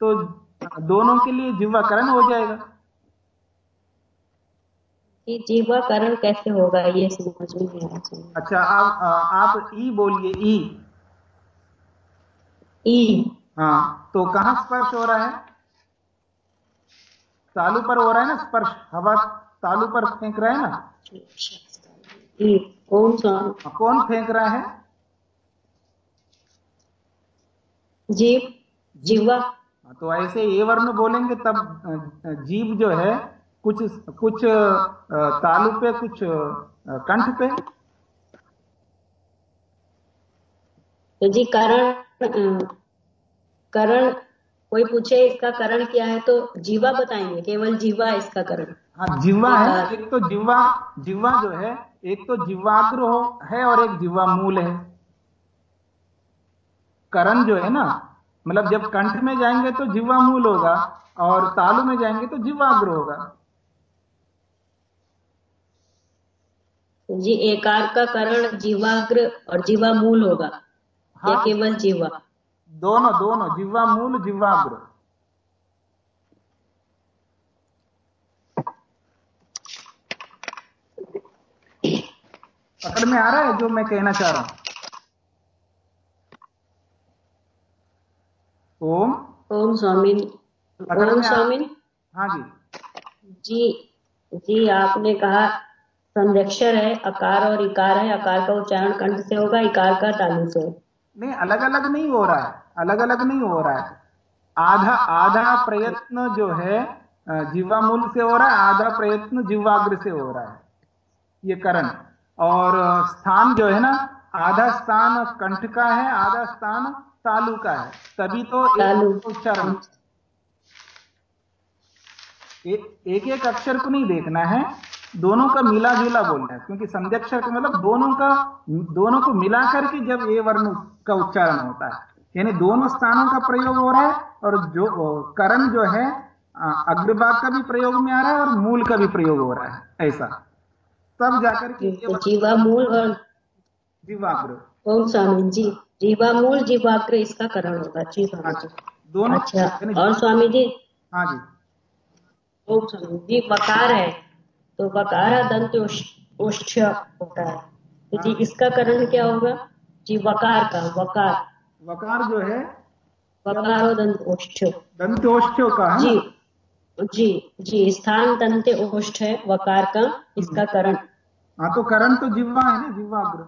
A: तो दोनों के लिए जिह्वा करण हो जाएगा।
K: जी जिह्वा करण कैसे होगा ये समझ में नहीं आ रहा
A: अच्छा आप आप ई बोलिए ई।
K: ई।
A: हाँ तो कहाँ स्पर्श हो रहा है? तालु पर हो रहा है ना स्पर्श हवा तालु पर फेंक रहा है ना?
K: ओम स्वामी
A: कौन फेंक रहा है?
K: जीव जिह्वा
A: तो ऐसे ये वर्ण बोलेंगे तब जीव जो है कुछ कुछ तालु पे कुछ कंठ पे।
K: तो जी कारण करण कोई पूछे इसका करण क्या है तो जीवा बताएँगे केवल जीवा इसका करण।
A: हाँ जिवा है एक तो जिवा जिवा जो है एक तो जिवाग्र है और एक जिवा मूल है। करण जो है ना मतलब जब कंठ में जाएँगे तो जिवा मूल होगा और तालु में जाएँगे तो जिवाग्र होगा।
K: जी एकार का करण जीवाग्र और जीवा मूल होगा हाँ, या केवल जीवा
A: दोनों दोनों जिवा मूल जिवाग्र पकड़ में आ रहा है जो मैं कहना चाह रहा हूँ? ओम।
K: ओम स्वामी। ओम स्वामी।
A: हाँ जी।
K: जी जी आपने कहा संरक्षर है अकार और इकार है। अकार का उच्चारण कंठ से होगा इकार का तालु से।
A: नहीं अलग अलग नहीं हो रहा है। अलग अलग नहीं हो रहा है। आधा आधा प्रयत्न जो है जीवा मूल से हो रहा है आधा प्रयत्न जीवाग्र से हो रहा है। ये करण। और स्थान जो है ना आधा स्थान कंठ का है आधा स्थान तालु का है। तभी तो उच्चारण एक एक अक्षर को नहीं देखना है दोनों का मिला जुला बोलना है क्योंकि संध्यक्षर का मतलब दोनों का दोनों को मिला करके जब ये वर्ण का उच्चारण होता है। यानी दोनों स्थानों का प्रयोग हो रहा है और जो करण जो है अग्रभाग का भी प्रयोग में आ रहा है और मूल का भी प्रयोग हो रहा है ऐसा। तब जाकर के
K: जीवा मूल और
A: जीवाग्र।
K: ओम स्वामी जी जीवा मूल जीवाग्र इसका करण होगा जी स्वामी जी दोनों अच्छा और स्वामी जी?
A: हाँ जी।
K: ओम स्वामी जी वकार है तो वकारा दंत उष्ठ होता है। तो जी हाँ। इसका करण क्या होगा? जी वकार का वकार।
A: वकार जो है
K: वकारो दंत ओष्ठ
A: दंतोष्ठ। का
K: जी। जी जी स्थान दंत ओष्ठ है वकार का इसका हम्म। करण।
A: हाँ तो करण तो जिह्वा है ना जिह्वाग्र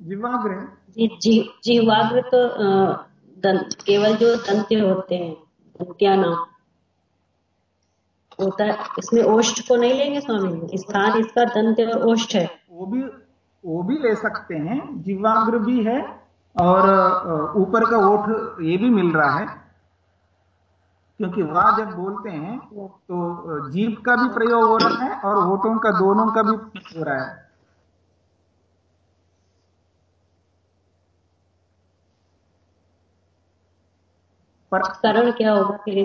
A: जिह्वाग्र
K: जी जी जीवाग्र तो दंत केवल जो दंत होते हैं क्या नाम होता है इसमें ओष्ठ को नहीं लेंगे स्वामी? स्थान इसका दंत और ओष्ठ है।
A: वो भी वो भी ले सकते हैं जीवाग्र भी है और ऊपर का ओठ ये भी मिल रहा है क्योंकि वह जब बोलते हैं तो जीव का भी प्रयोग हो रहा है और होठों का दोनों का भी हो रहा है।
K: पर करण क्या होगा फिर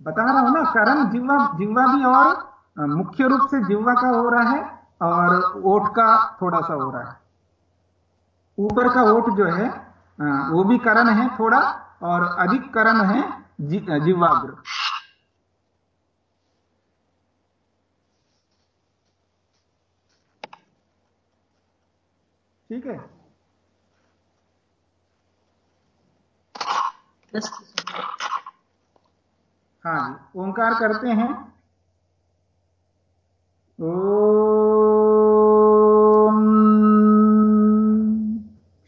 A: बता रहा हूँ ना करण जिह्वा जिह्वा भी और मुख्य रूप से जिह्वा का हो रहा है और ओठ का थोड़ा सा हो रहा है। ऊपर का ओठ जो है वो भी करण है थोड़ा, और अधिक करण है जीवाग्र। ठीक है? हाँ जी, ओंकार करते हैं। ओ